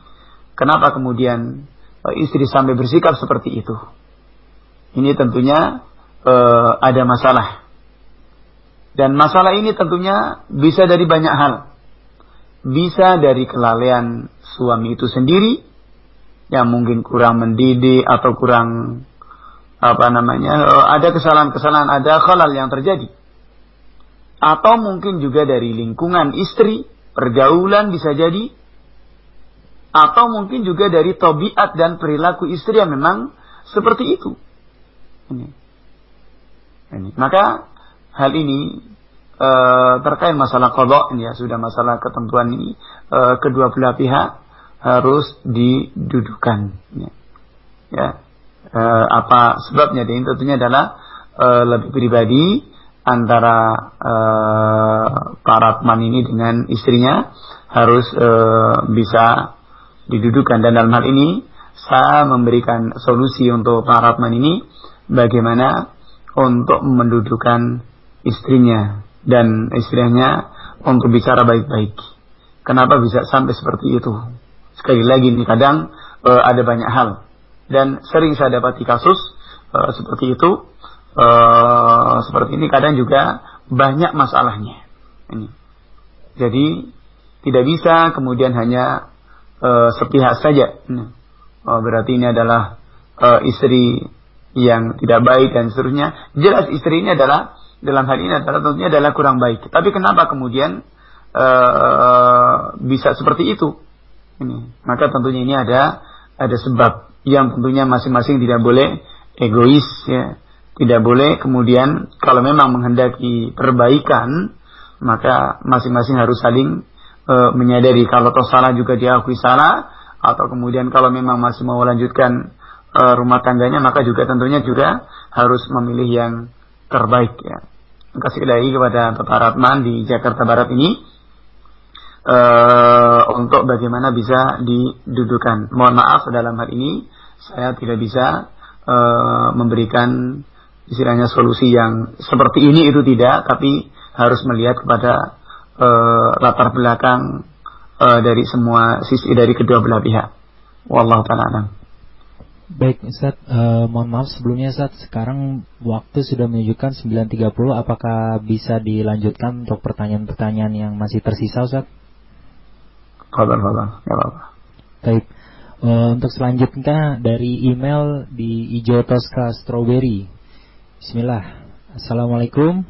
kenapa kemudian uh, istri sampai bersikap seperti itu? Ini tentunya uh, ada masalah. Dan masalah ini tentunya bisa dari banyak hal. Bisa dari kelalaian suami itu sendiri, yang mungkin kurang mendidik atau kurang apa namanya ada kesalahan-kesalahan ada khalal yang terjadi. Atau mungkin juga dari lingkungan istri pergaulan bisa jadi. Atau mungkin juga dari tabiat dan perilaku istri yang memang seperti itu. Ini. Ini. Maka hal ini e, terkait masalah kodok ya sudah masalah ketentuan ini e, kedua belah pihak harus didudukan ya, ya e, apa sebabnya? Ini tentunya adalah e, lebih pribadi antara e, para teman ini dengan istrinya harus e, bisa didudukan. Dan dalam hal ini saya memberikan solusi untuk para teman ini bagaimana untuk mendudukan istrinya dan istrinya untuk bicara baik-baik. Kenapa bisa sampai seperti itu? Sekali lagi ini kadang e, ada banyak hal. Dan sering saya dapati kasus uh, seperti itu. Uh, seperti ini kadang juga banyak masalahnya. Ini. Jadi tidak bisa kemudian hanya uh, sepihak saja. Oh, berarti ini adalah uh, istri yang tidak baik dan seterusnya. Jelas istri ini adalah dalam hal ini adalah tentunya adalah kurang baik. Tapi kenapa kemudian uh, bisa seperti itu? Ini maka tentunya ini ada ada sebab yang tentunya masing-masing tidak boleh egois ya. Tidak boleh kemudian kalau memang menghendaki perbaikan maka masing-masing harus saling e, menyadari kalau toh salah juga diakui salah atau kemudian kalau memang masih mau lanjutkan e, rumah tangganya maka juga tentunya juga harus memilih yang terbaik ya kasih lagi kepada Bapak Ratman di Jakarta Barat ini uh, untuk bagaimana bisa didudukan. Mohon maaf dalam hal ini saya tidak bisa uh, memberikan istilahnya solusi yang seperti ini itu tidak, tapi harus melihat kepada uh, latar belakang uh, dari semua sisi dari kedua belah pihak. Wallahu taala Baik Ustaz, uh, mohon maaf sebelumnya Ustaz, sekarang waktu sudah menunjukkan 9.30, apakah bisa dilanjutkan untuk pertanyaan-pertanyaan yang masih tersisa Ustaz? Fadal, fadal. Ya apa Baik. Uh, untuk selanjutnya dari email di Ijo Tosca Strawberry. Bismillah. Assalamualaikum.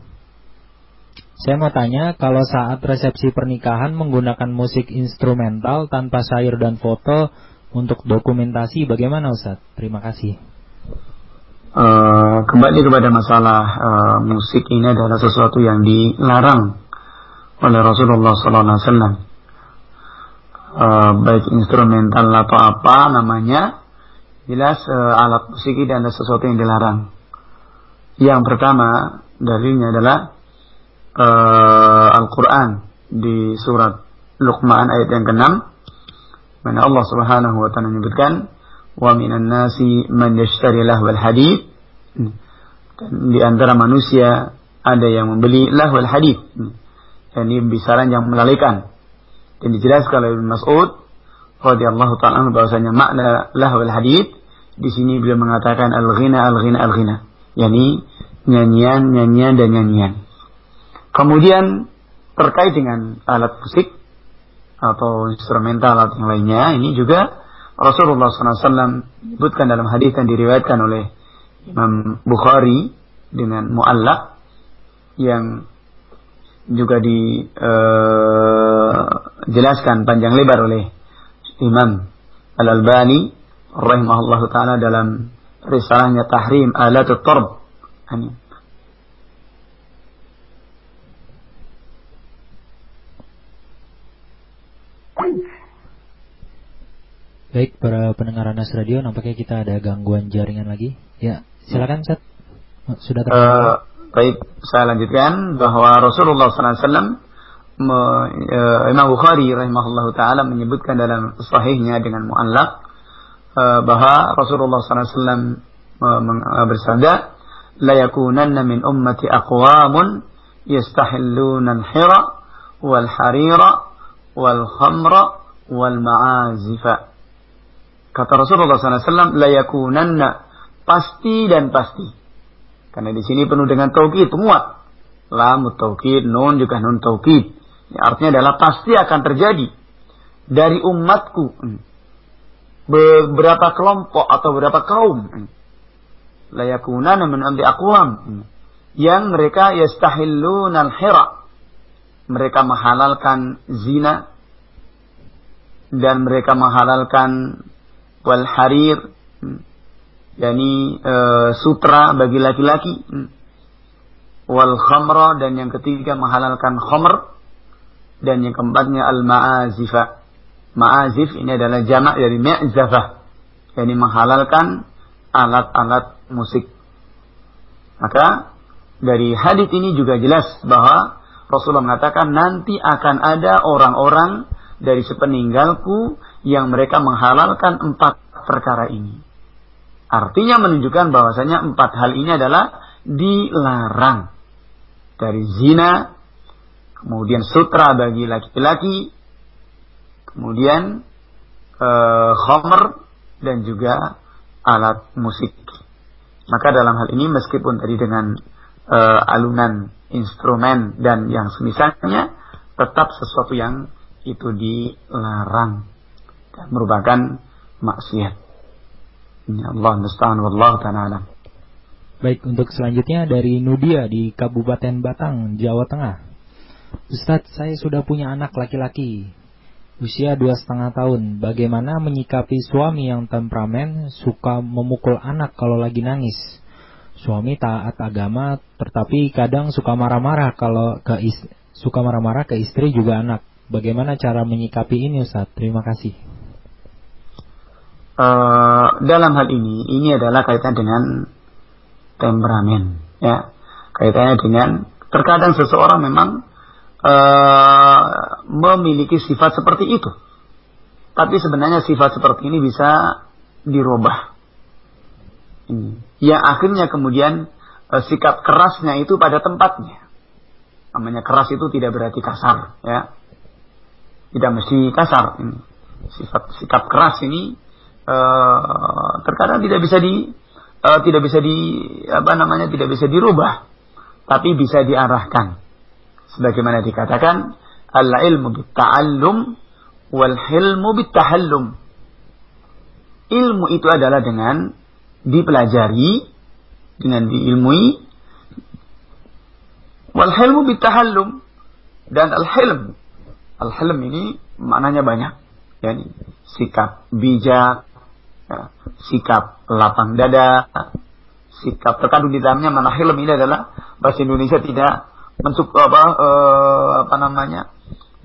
Saya mau tanya, kalau saat resepsi pernikahan menggunakan musik instrumental tanpa sayur dan foto untuk dokumentasi, bagaimana Ustaz? Terima kasih. Uh, kembali kepada masalah uh, musik ini adalah sesuatu yang dilarang oleh Rasulullah SAW uh, baik instrumental atau apa namanya jelas uh, alat musik ini adalah sesuatu yang dilarang yang pertama dalilnya adalah uh, Al-Quran di surat Luqman ayat yang ke-6 mana Allah Subhanahu wa taala menyebutkan wa minan nasi man yashtari lahwal hadith. Dan di antara manusia ada yang membeli lahwal hadith. Ini bisaran yang melalikan dan dijelaskan oleh Ibn Mas'ud radhiyallahu taala bahwasanya makna lahwal hadith di sini beliau mengatakan al-ghina al-ghina al-ghina. Yakni nyanyian nyanyian dan nyanyian. Kemudian terkait dengan alat musik atau instrumental atau yang lainnya ini juga Rasulullah SAW menyebutkan dalam hadis yang diriwayatkan oleh Imam Bukhari dengan muallak yang juga dijelaskan uh, panjang lebar oleh Imam Al-Albani rahimahullah taala dalam risalahnya Tahrim Alat Tarb. Baik, para pendengar Anas Radio, nampaknya kita ada gangguan jaringan lagi. Ya, silakan Seth. Sudah terdengar. Uh, Baik, saya lanjutkan bahwa Rasulullah SAW me, e, Imam Bukhari rahimahullah taala menyebutkan dalam sahihnya dengan muallak e, bahwa Rasulullah SAW e, bersabda la yakunanna min ummati aqwamun yastahilluna al-hira wal harira wal khamra wal ma'azifa. Kata Rasulullah SAW, la yakunanna. Pasti dan pasti. Karena di sini penuh dengan taukid semua. Lam taukid, nun juga nun taukid. Ya, artinya adalah pasti akan terjadi. Dari umatku. Beberapa kelompok atau beberapa kaum. Layakunana min amri aqwam. Yang mereka yastahillun al-hira. Mereka menghalalkan zina. Dan mereka menghalalkan wal harir yakni e, sutra bagi laki-laki wal khamra dan yang ketiga menghalalkan khamr dan yang keempatnya al ma'azifa Ma'azif ini adalah jamak dari ma'zafah. yakni menghalalkan alat-alat musik. Maka dari hadis ini juga jelas bahwa Rasulullah mengatakan nanti akan ada orang-orang dari sepeninggalku yang mereka menghalalkan empat perkara ini. Artinya menunjukkan bahwasanya empat hal ini adalah dilarang. Dari zina, kemudian sutra bagi laki-laki, kemudian uh, homer dan juga alat musik. Maka dalam hal ini meskipun tadi dengan uh, alunan instrumen dan yang semisalnya tetap sesuatu yang itu dilarang merupakan maksiat. Ini Allah wallahu ta'ala Baik, untuk selanjutnya dari Nudia di Kabupaten Batang, Jawa Tengah. Ustadz, saya sudah punya anak laki-laki usia dua setengah tahun. Bagaimana menyikapi suami yang temperamen, suka memukul anak kalau lagi nangis? Suami taat agama, tetapi kadang suka marah-marah kalau ke is suka marah-marah ke istri juga anak. Bagaimana cara menyikapi ini Ustaz? Terima kasih. Uh, dalam hal ini, ini adalah kaitan dengan temperamen, ya. Kaitannya dengan terkadang seseorang memang uh, memiliki sifat seperti itu. Tapi sebenarnya sifat seperti ini bisa dirubah. Ini. Yang akhirnya kemudian uh, sikap kerasnya itu pada tempatnya. Namanya keras itu tidak berarti kasar, ya. Tidak mesti kasar. Ini. Sifat sikap keras ini uh, terkadang tidak bisa di uh, tidak bisa di apa namanya tidak bisa dirubah, tapi bisa diarahkan sebagaimana dikatakan al-ilmu bitta'allum wal hilmu bittahallum. Ilmu itu adalah dengan dipelajari, dengan diilmui. Wal hilmu bittahallum dan al-hilm. Al-hilm ini maknanya banyak. Yani sikap bijak, sikap lapang dada, sikap terkandung di dalamnya. Mana hilm ini adalah bahasa Indonesia tidak bentuk apa uh, apa namanya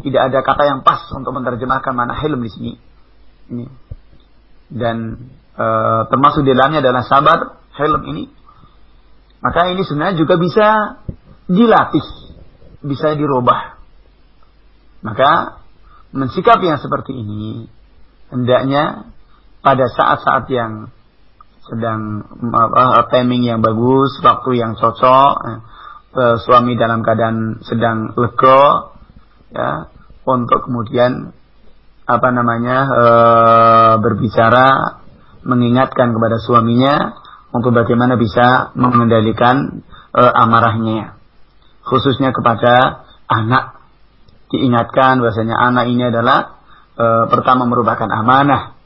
tidak ada kata yang pas untuk menerjemahkan mana hilm di sini. Ini. Dan uh, termasuk di dalamnya adalah sabar hilm ini. Maka ini sebenarnya juga bisa dilatih bisa dirubah. Maka mensikap yang seperti ini hendaknya pada saat-saat yang sedang apa, timing yang bagus waktu yang cocok uh, suami dalam keadaan sedang lega ya untuk kemudian apa namanya uh, berbicara mengingatkan kepada suaminya untuk bagaimana bisa mengendalikan uh, amarahnya. Khususnya kepada anak. Diingatkan bahasanya anak ini adalah uh, pertama merupakan amanah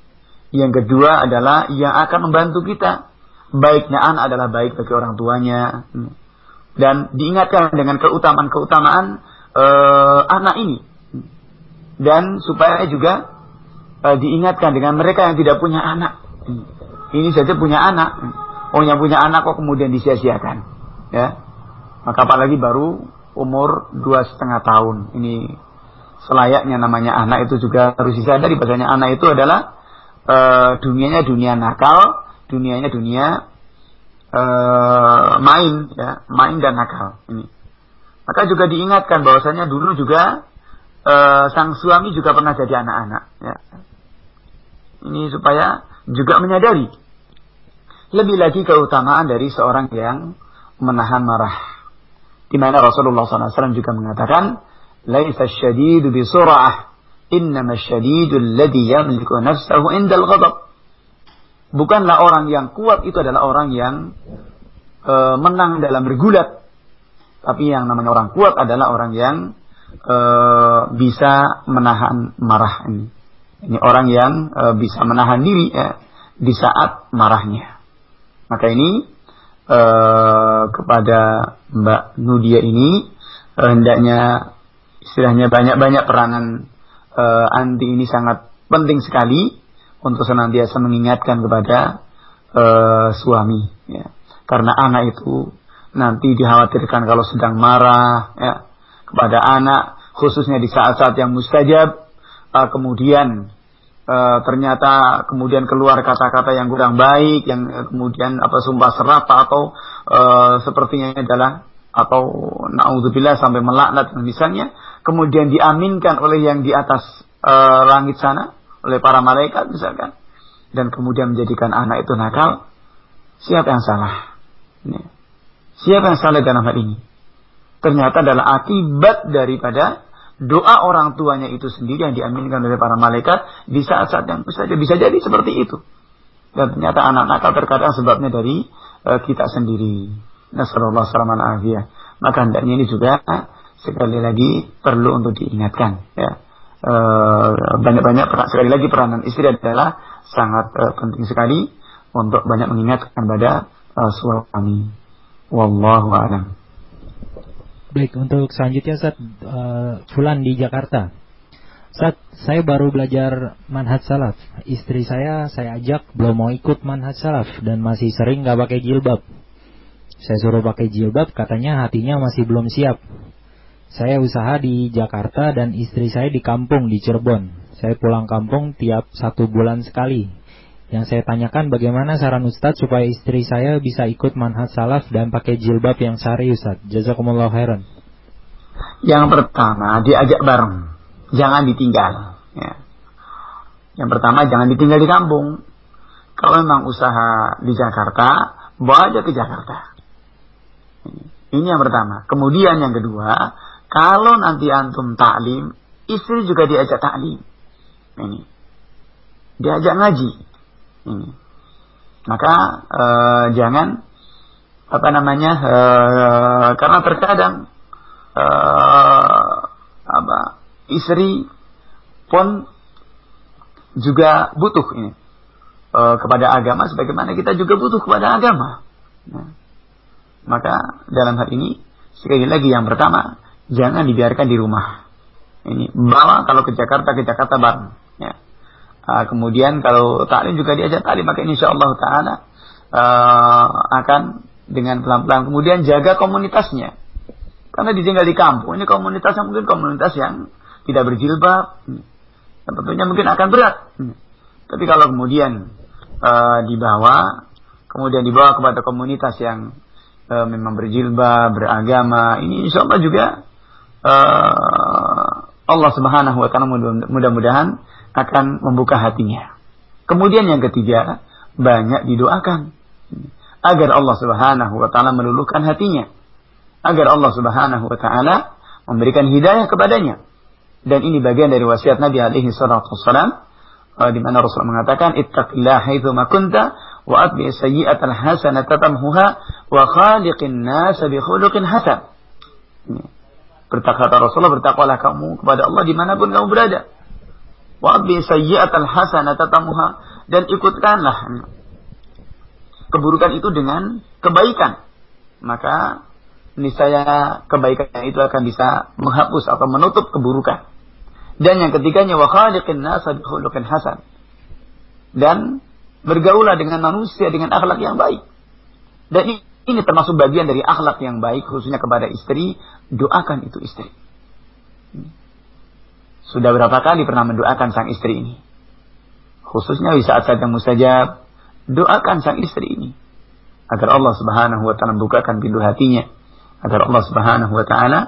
yang kedua adalah yang akan membantu kita. Baiknya anak adalah baik bagi orang tuanya. Dan diingatkan dengan keutamaan-keutamaan uh, anak ini. Dan supaya juga uh, diingatkan dengan mereka yang tidak punya anak. Ini saja punya anak. Oh yang punya anak kok kemudian disia-siakan? Ya. Maka apalagi baru umur dua setengah tahun. Ini selayaknya namanya anak itu juga harus disadari. Bahasanya anak itu adalah uh, dunianya dunia nakal dunianya dunia uh, main ya main dan nakal ini. Maka juga diingatkan bahwasanya dulu juga uh, sang suami juga pernah jadi anak-anak ya. Ini supaya juga menyadari lebih lagi keutamaan dari seorang yang menahan marah. Di mana Rasulullah SAW juga mengatakan, "Laisa syadidu bi sur'ah, innama syadidu alladhi yamliku nafsahu indal ghadab." Bukanlah orang yang kuat itu adalah orang yang e, menang dalam bergulat. Tapi yang namanya orang kuat adalah orang yang e, bisa menahan marah ini. Ini orang yang e, bisa menahan diri ya, di saat marahnya. Maka ini e, kepada Mbak Nudia ini hendaknya istilahnya banyak-banyak peranan e, anti ini sangat penting sekali untuk senantiasa mengingatkan kepada e, suami ya. karena anak itu nanti dikhawatirkan kalau sedang marah ya kepada anak khususnya di saat-saat yang mustajab e, kemudian e, ternyata kemudian keluar kata-kata yang kurang baik yang kemudian apa sumpah serapa atau e, sepertinya adalah atau naudzubillah sampai melaknat misalnya kemudian diaminkan oleh yang di atas e, langit sana oleh para malaikat misalkan dan kemudian menjadikan anak itu nakal siapa yang salah? Ini. siapa yang salah dalam hal ini? Ternyata adalah akibat daripada doa orang tuanya itu sendiri yang diaminkan oleh para malaikat di saat-saat yang saja bisa jadi seperti itu. Dan ternyata anak nakal terkadang sebabnya dari uh, kita sendiri. Nasallallahu alaihi maka hendaknya ini juga sekali lagi perlu untuk diingatkan ya Eh, banyak-banyak sekali lagi peranan istri adalah sangat uh, penting sekali untuk banyak mengingatkan pada uh, suami. Wallahu a'lam. Baik, untuk selanjutnya Ustaz uh, Fulan di Jakarta. Saat saya baru belajar manhaj salaf. Istri saya saya ajak belum mau ikut manhaj salaf dan masih sering nggak pakai jilbab. Saya suruh pakai jilbab, katanya hatinya masih belum siap. Saya usaha di Jakarta dan istri saya di kampung di Cirebon. Saya pulang kampung tiap satu bulan sekali. Yang saya tanyakan bagaimana saran Ustadz supaya istri saya bisa ikut manhaj salaf dan pakai jilbab yang syari Ustadz. Jazakumullah khairan. Yang pertama diajak bareng, jangan ditinggal. Ya. Yang pertama jangan ditinggal di kampung. Kalau memang usaha di Jakarta, bawa aja ke Jakarta. Ini yang pertama. Kemudian yang kedua, kalau nanti antum taklim, istri juga diajak taklim. Ini. Diajak ngaji. Ini. Maka uh, jangan apa namanya uh, karena terkadang uh, apa istri pun juga butuh ini uh, kepada agama sebagaimana kita juga butuh kepada agama. Nah, maka dalam hal ini sekali lagi yang pertama jangan dibiarkan di rumah. Ini bawa kalau ke Jakarta ke Jakarta bareng. Ya. Uh, kemudian kalau taklim juga diajak taklim maka insya Allah taala uh, akan dengan pelan-pelan kemudian jaga komunitasnya. Karena ditinggal di kampung ini komunitasnya mungkin komunitas yang tidak berjilbab. Dan tentunya mungkin akan berat. Tapi kalau kemudian uh, dibawa kemudian dibawa kepada komunitas yang uh, memang berjilbab, beragama, ini insya Allah juga uh, Allah Subhanahu wa taala mudah-mudahan akan membuka hatinya. Kemudian yang ketiga, banyak didoakan agar Allah Subhanahu wa taala meluluhkan hatinya. Agar Allah Subhanahu wa taala memberikan hidayah kepadanya. Dan ini bagian dari wasiat Nabi alaihi salatu wassalam uh, di mana Rasul mengatakan ittaqillaha haitsu wa atbi sayyi'atal hasanata tamhuha wa khaliqin nas bi khuluqin hasan. Bertakwa Rasulullah, bertakwalah kamu kepada Allah di mana pun kamu berada. Wa bi sayyi'atal hasanata tamuha dan ikutkanlah keburukan itu dengan kebaikan. Maka niscaya kebaikan itu akan bisa menghapus atau menutup keburukan. Dan yang ketiganya wa khaliqin nasa hasan. Dan bergaulah dengan manusia dengan akhlak yang baik. Dan ini termasuk bagian dari akhlak yang baik khususnya kepada istri. Doakan itu istri. Sudah berapa kali pernah mendoakan sang istri ini? Khususnya di saat-saat yang mustajab. Doakan sang istri ini. Agar Allah subhanahu wa ta'ala membukakan pintu hatinya. Agar Allah subhanahu wa ta'ala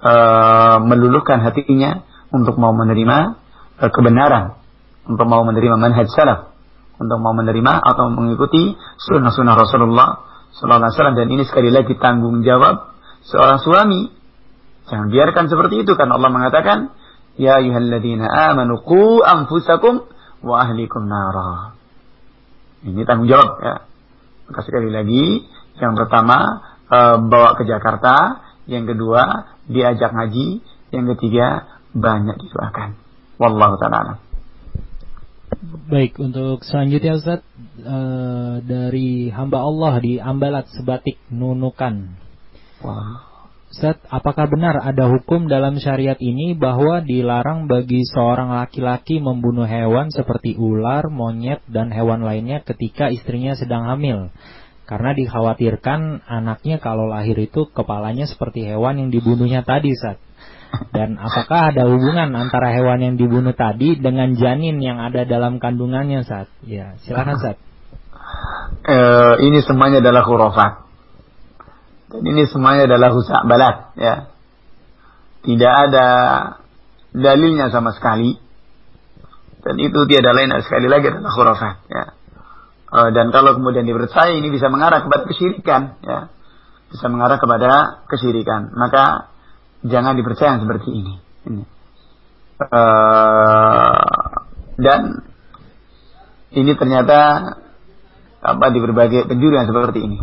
uh, meluluhkan hatinya untuk mau menerima uh, kebenaran. Untuk mau menerima manhaj salaf. Untuk mau menerima atau mengikuti sunnah-sunnah Rasulullah Sallallahu Alaihi Wasallam dan ini sekali lagi tanggung jawab seorang suami. Jangan biarkan seperti itu karena Allah mengatakan, Ya ayuhalladzina amanu qu anfusakum wa ahlikum nara. Ini tanggung jawab ya. Maka sekali lagi, yang pertama e, bawa ke Jakarta, yang kedua diajak ngaji, yang ketiga banyak didoakan. Wallahu taala. Baik, untuk selanjutnya Ustaz e, dari hamba Allah di Ambalat Sebatik Nunukan. Wow. Ustaz, apakah benar ada hukum dalam syariat ini bahwa dilarang bagi seorang laki-laki membunuh hewan seperti ular, monyet, dan hewan lainnya ketika istrinya sedang hamil? Karena dikhawatirkan anaknya kalau lahir itu kepalanya seperti hewan yang dibunuhnya tadi, Ustaz. Dan apakah ada hubungan antara hewan yang dibunuh tadi dengan janin yang ada dalam kandungannya, Ustaz? Ya, silakan, Ustaz. Uh, ini semuanya adalah khurafat dan ini semuanya adalah rusak balat, ya. Tidak ada dalilnya sama sekali. Dan itu tiada lain sekali lagi adalah khurafat, ya. E, dan kalau kemudian dipercaya ini bisa mengarah kepada kesyirikan, ya. Bisa mengarah kepada kesyirikan. Maka jangan dipercaya seperti ini. ini. E, dan ini ternyata apa di berbagai penjuru yang seperti ini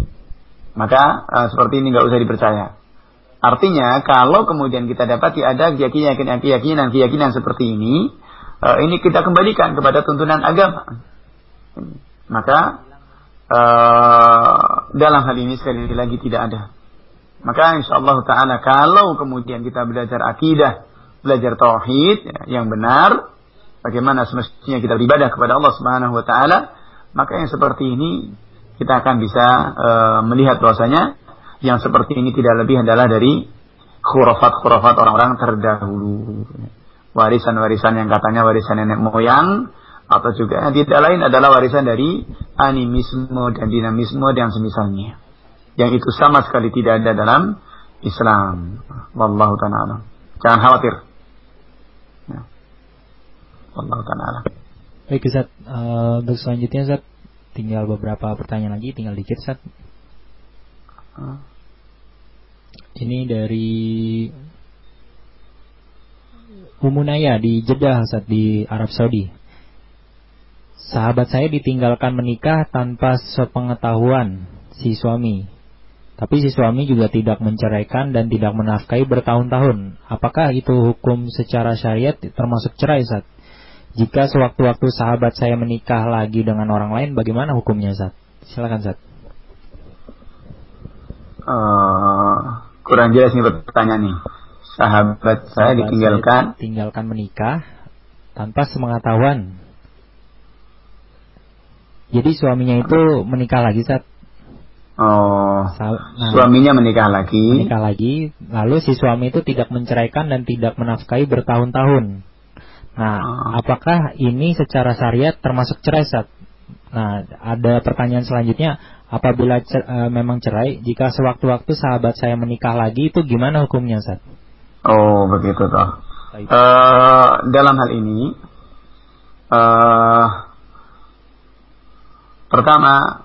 maka uh, seperti ini nggak usah dipercaya. Artinya kalau kemudian kita dapati ada keyakinan-keyakinan keyakinan seperti ini, uh, ini kita kembalikan kepada tuntunan agama. Maka uh, dalam hal ini sekali lagi tidak ada. Maka insya Allah Taala kalau kemudian kita belajar akidah, belajar tauhid ya, yang benar, bagaimana semestinya kita beribadah kepada Allah Subhanahu Wa Taala, maka yang seperti ini kita akan bisa e, melihat bahwasanya yang seperti ini tidak lebih adalah dari khurafat-khurafat orang-orang terdahulu. Warisan-warisan yang katanya warisan nenek moyang atau juga tidak lain adalah warisan dari animisme dan dinamisme dan semisalnya. Yang itu sama sekali tidak ada dalam Islam. Wallahu ta'ala. Jangan khawatir. Ya. Wallahu ta'ala. Baik Ustaz, uh, untuk selanjutnya Ustaz Tinggal beberapa pertanyaan lagi, tinggal dikit Sat. Ini dari Umunaya di Jeddah Sat di Arab Saudi. Sahabat saya ditinggalkan menikah tanpa sepengetahuan si suami. Tapi si suami juga tidak menceraikan dan tidak menafkahi bertahun-tahun. Apakah itu hukum secara syariat termasuk cerai Sat? Jika sewaktu-waktu sahabat saya menikah lagi dengan orang lain, bagaimana hukumnya, Zat? Silakan, Zat. Uh, kurang jelas nih pertanyaan nih. Sahabat, sahabat saya ditinggalkan, saya tinggalkan menikah tanpa sepengetahuan. Jadi suaminya itu menikah lagi, Zat. Oh, nah, suaminya menikah lagi. Menikah lagi, lalu si suami itu tidak menceraikan dan tidak menafkahi bertahun-tahun. Nah, oh. apakah ini secara syariat termasuk cerai, Sat? Nah, ada pertanyaan selanjutnya, apabila cer e, memang cerai, jika sewaktu-waktu sahabat saya menikah lagi, itu gimana hukumnya, Sat? Oh, begitu toh. Uh, dalam hal ini, uh, pertama,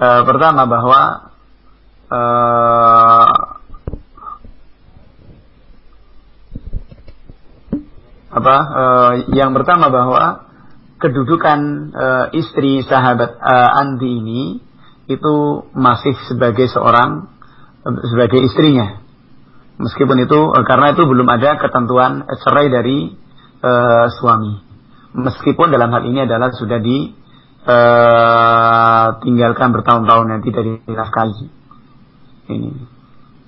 uh, pertama bahwa uh, apa uh, yang pertama bahwa kedudukan uh, istri sahabat uh, Andi ini itu masih sebagai seorang sebagai istrinya. Meskipun itu karena itu belum ada ketentuan cerai dari uh, suami. Meskipun dalam hal ini adalah sudah ditinggalkan uh, bertahun-tahun yang tidak dinafkahi ini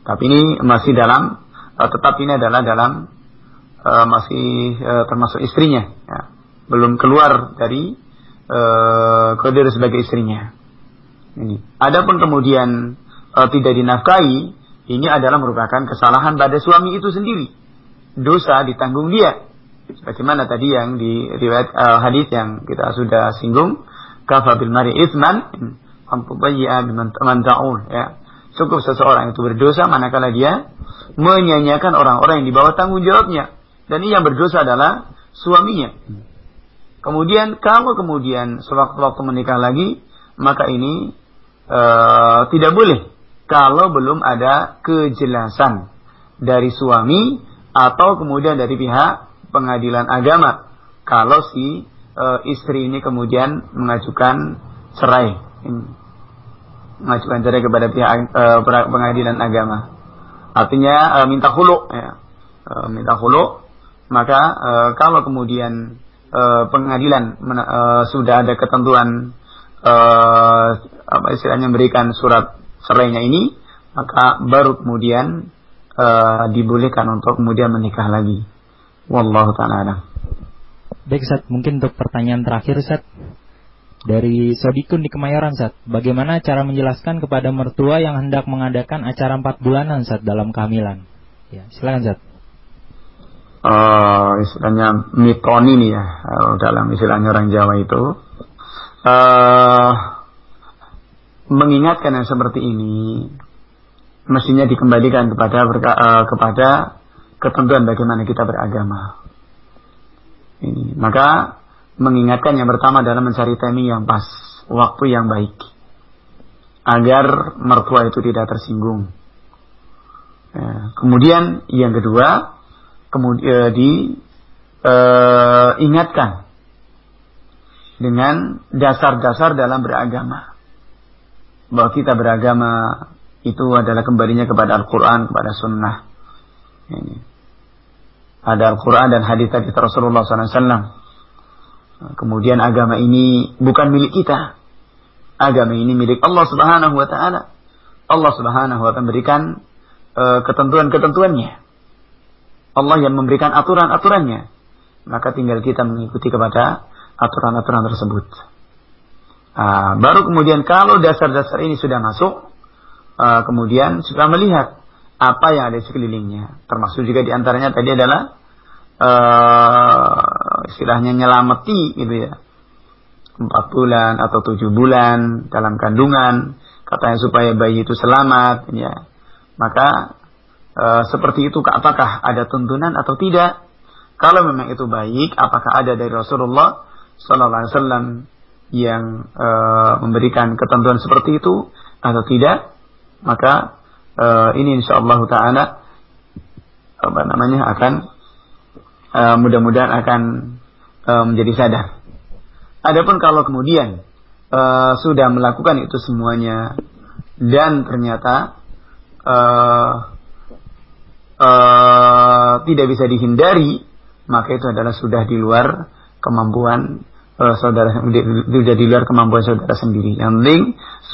tapi ini masih dalam uh, tetap ini adalah dalam uh, masih uh, termasuk istrinya, ya. belum keluar dari uh, kodir sebagai istrinya. Ini. Adapun kemudian uh, tidak dinafkahi, ini adalah merupakan kesalahan pada suami itu sendiri. Dosa ditanggung dia. Sebagaimana tadi yang di riwayat uh, hadis yang kita sudah singgung, kafa bil mari itsman amtubayya biman ta'ul ya. Cukup seseorang itu berdosa manakala dia menyanyiakan orang-orang yang di bawah tanggung jawabnya. Dan yang berdosa adalah suaminya. Kemudian kalau kemudian sewaktu-waktu menikah lagi, maka ini e, tidak boleh kalau belum ada kejelasan dari suami atau kemudian dari pihak pengadilan agama. Kalau si e, istri ini kemudian mengajukan cerai, mengajukan cerai kepada pihak e, pengadilan agama. Artinya e, minta hulu, ya. e, minta hulu. Maka e, kalau kemudian e, pengadilan e, sudah ada ketentuan e, apa istilahnya memberikan surat cerainya ini, maka baru kemudian e, dibolehkan untuk kemudian menikah lagi. Wallahu taala Baik Ustaz, mungkin untuk pertanyaan terakhir Ustaz. Dari Sodikun di Kemayoran Ustaz, bagaimana cara menjelaskan kepada mertua yang hendak mengadakan acara empat bulanan Ustaz dalam kehamilan? Ya, silakan Ustaz. Uh, istilahnya mitoni nih ya, dalam istilahnya orang Jawa itu. Uh, mengingatkan yang seperti ini mestinya dikembalikan kepada uh, kepada ketentuan bagaimana kita beragama. Ini. Maka mengingatkan yang pertama adalah mencari timing yang pas, waktu yang baik, agar mertua itu tidak tersinggung. Ya, kemudian yang kedua, kemudian diingatkan uh, dengan dasar-dasar dalam beragama. Bahwa kita beragama itu adalah kembalinya kepada Al-Quran, kepada Sunnah. Ada Al-Quran dan hadis hadis Rasulullah SAW. Kemudian agama ini bukan milik kita. Agama ini milik Allah Subhanahu Wa Taala. Allah Subhanahu Wa Taala memberikan uh, ketentuan-ketentuannya. Allah yang memberikan aturan-aturannya. Maka tinggal kita mengikuti kepada aturan-aturan tersebut. Uh, baru kemudian kalau dasar-dasar ini sudah masuk, uh, kemudian sudah melihat apa yang ada di sekelilingnya. Termasuk juga di antaranya tadi adalah uh, istilahnya nyelameti gitu ya. Empat bulan atau tujuh bulan dalam kandungan, katanya supaya bayi itu selamat, ya. Maka uh, seperti itu apakah ada tuntunan atau tidak? Kalau memang itu baik, apakah ada dari Rasulullah Sallallahu Alaihi Wasallam yang e, memberikan ketentuan seperti itu atau tidak, maka e, ini insya Allah taala apa namanya akan e, mudah-mudahan akan e, menjadi sadar. Adapun kalau kemudian e, sudah melakukan itu semuanya dan ternyata e, e, tidak bisa dihindari, maka itu adalah sudah di luar kemampuan uh, saudara sudah di luar kemampuan saudara sendiri. Yang penting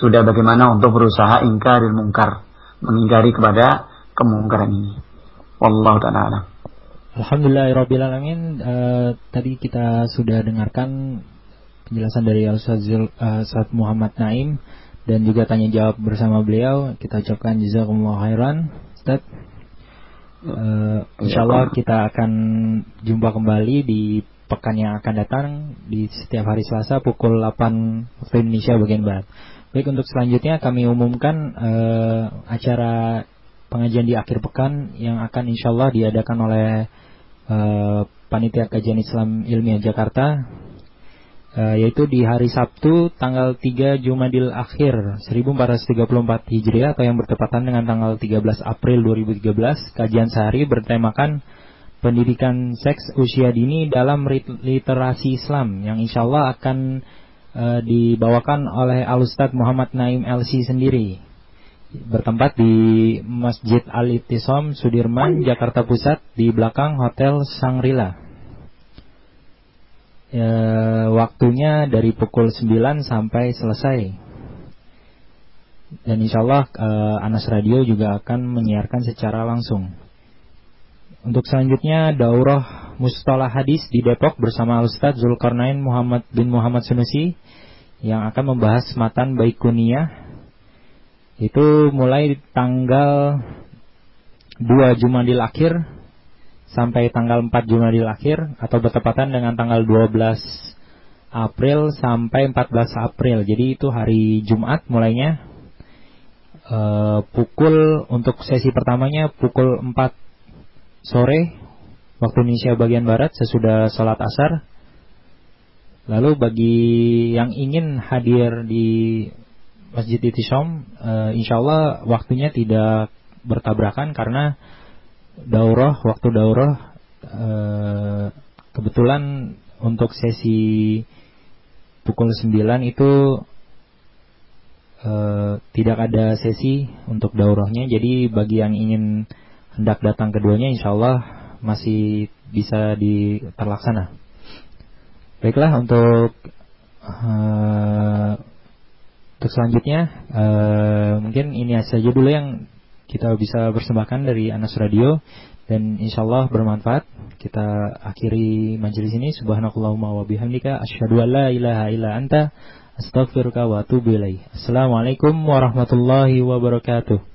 sudah bagaimana untuk berusaha ingkaril mungkar, mengingkari kepada kemungkaran ini. Wallahu taala Alhamdulillahirrahmanirrahim. Uh, tadi kita sudah dengarkan penjelasan dari Ustaz uh, Muhammad Naim dan juga tanya jawab bersama beliau. Kita ucapkan jazakumullah khairan. Ustaz. Uh, insyaallah kita akan jumpa kembali di pekan yang akan datang di setiap hari Selasa pukul 8 waktu Indonesia bagian barat. Baik untuk selanjutnya kami umumkan uh, acara pengajian di akhir pekan yang akan insya Allah diadakan oleh uh, Panitia Kajian Islam Ilmiah Jakarta uh, yaitu di hari Sabtu tanggal 3 Jumadil Akhir 1434 Hijriah atau yang bertepatan dengan tanggal 13 April 2013 kajian sehari bertemakan pendidikan seks usia dini dalam literasi Islam yang insya Allah akan uh, dibawakan oleh Alustad Muhammad Naim LC sendiri bertempat di Masjid Al Ittisom Sudirman Jakarta Pusat di belakang Hotel Sangrila. E, waktunya dari pukul 9 sampai selesai. Dan insya Allah e, Anas Radio juga akan menyiarkan secara langsung. Untuk selanjutnya daurah mustalah hadis di Depok bersama Ustadz Zulkarnain Muhammad bin Muhammad Sunusi yang akan membahas matan Baikuniyah itu mulai tanggal 2 Jumadil akhir sampai tanggal 4 Jumadil akhir atau bertepatan dengan tanggal 12 April sampai 14 April. Jadi itu hari Jumat mulainya. Uh, pukul untuk sesi pertamanya pukul 4 sore waktu Indonesia bagian barat sesudah sholat asar Lalu bagi yang ingin hadir di Masjid Itishom, uh, insya Allah waktunya tidak bertabrakan karena daurah, waktu daurah uh, kebetulan untuk sesi pukul 9 itu uh, tidak ada sesi untuk daurahnya. Jadi bagi yang ingin hendak datang keduanya insya Allah masih bisa di terlaksana. Baiklah untuk uh, untuk selanjutnya uh, mungkin ini saja dulu yang kita bisa persembahkan dari Anas Radio dan insya Allah bermanfaat. Kita akhiri majelis ini. Subhanakallahumma wa bihamdika asyhadu an la ilaha illa anta astaghfiruka wa atubu. Assalamualaikum warahmatullahi wabarakatuh.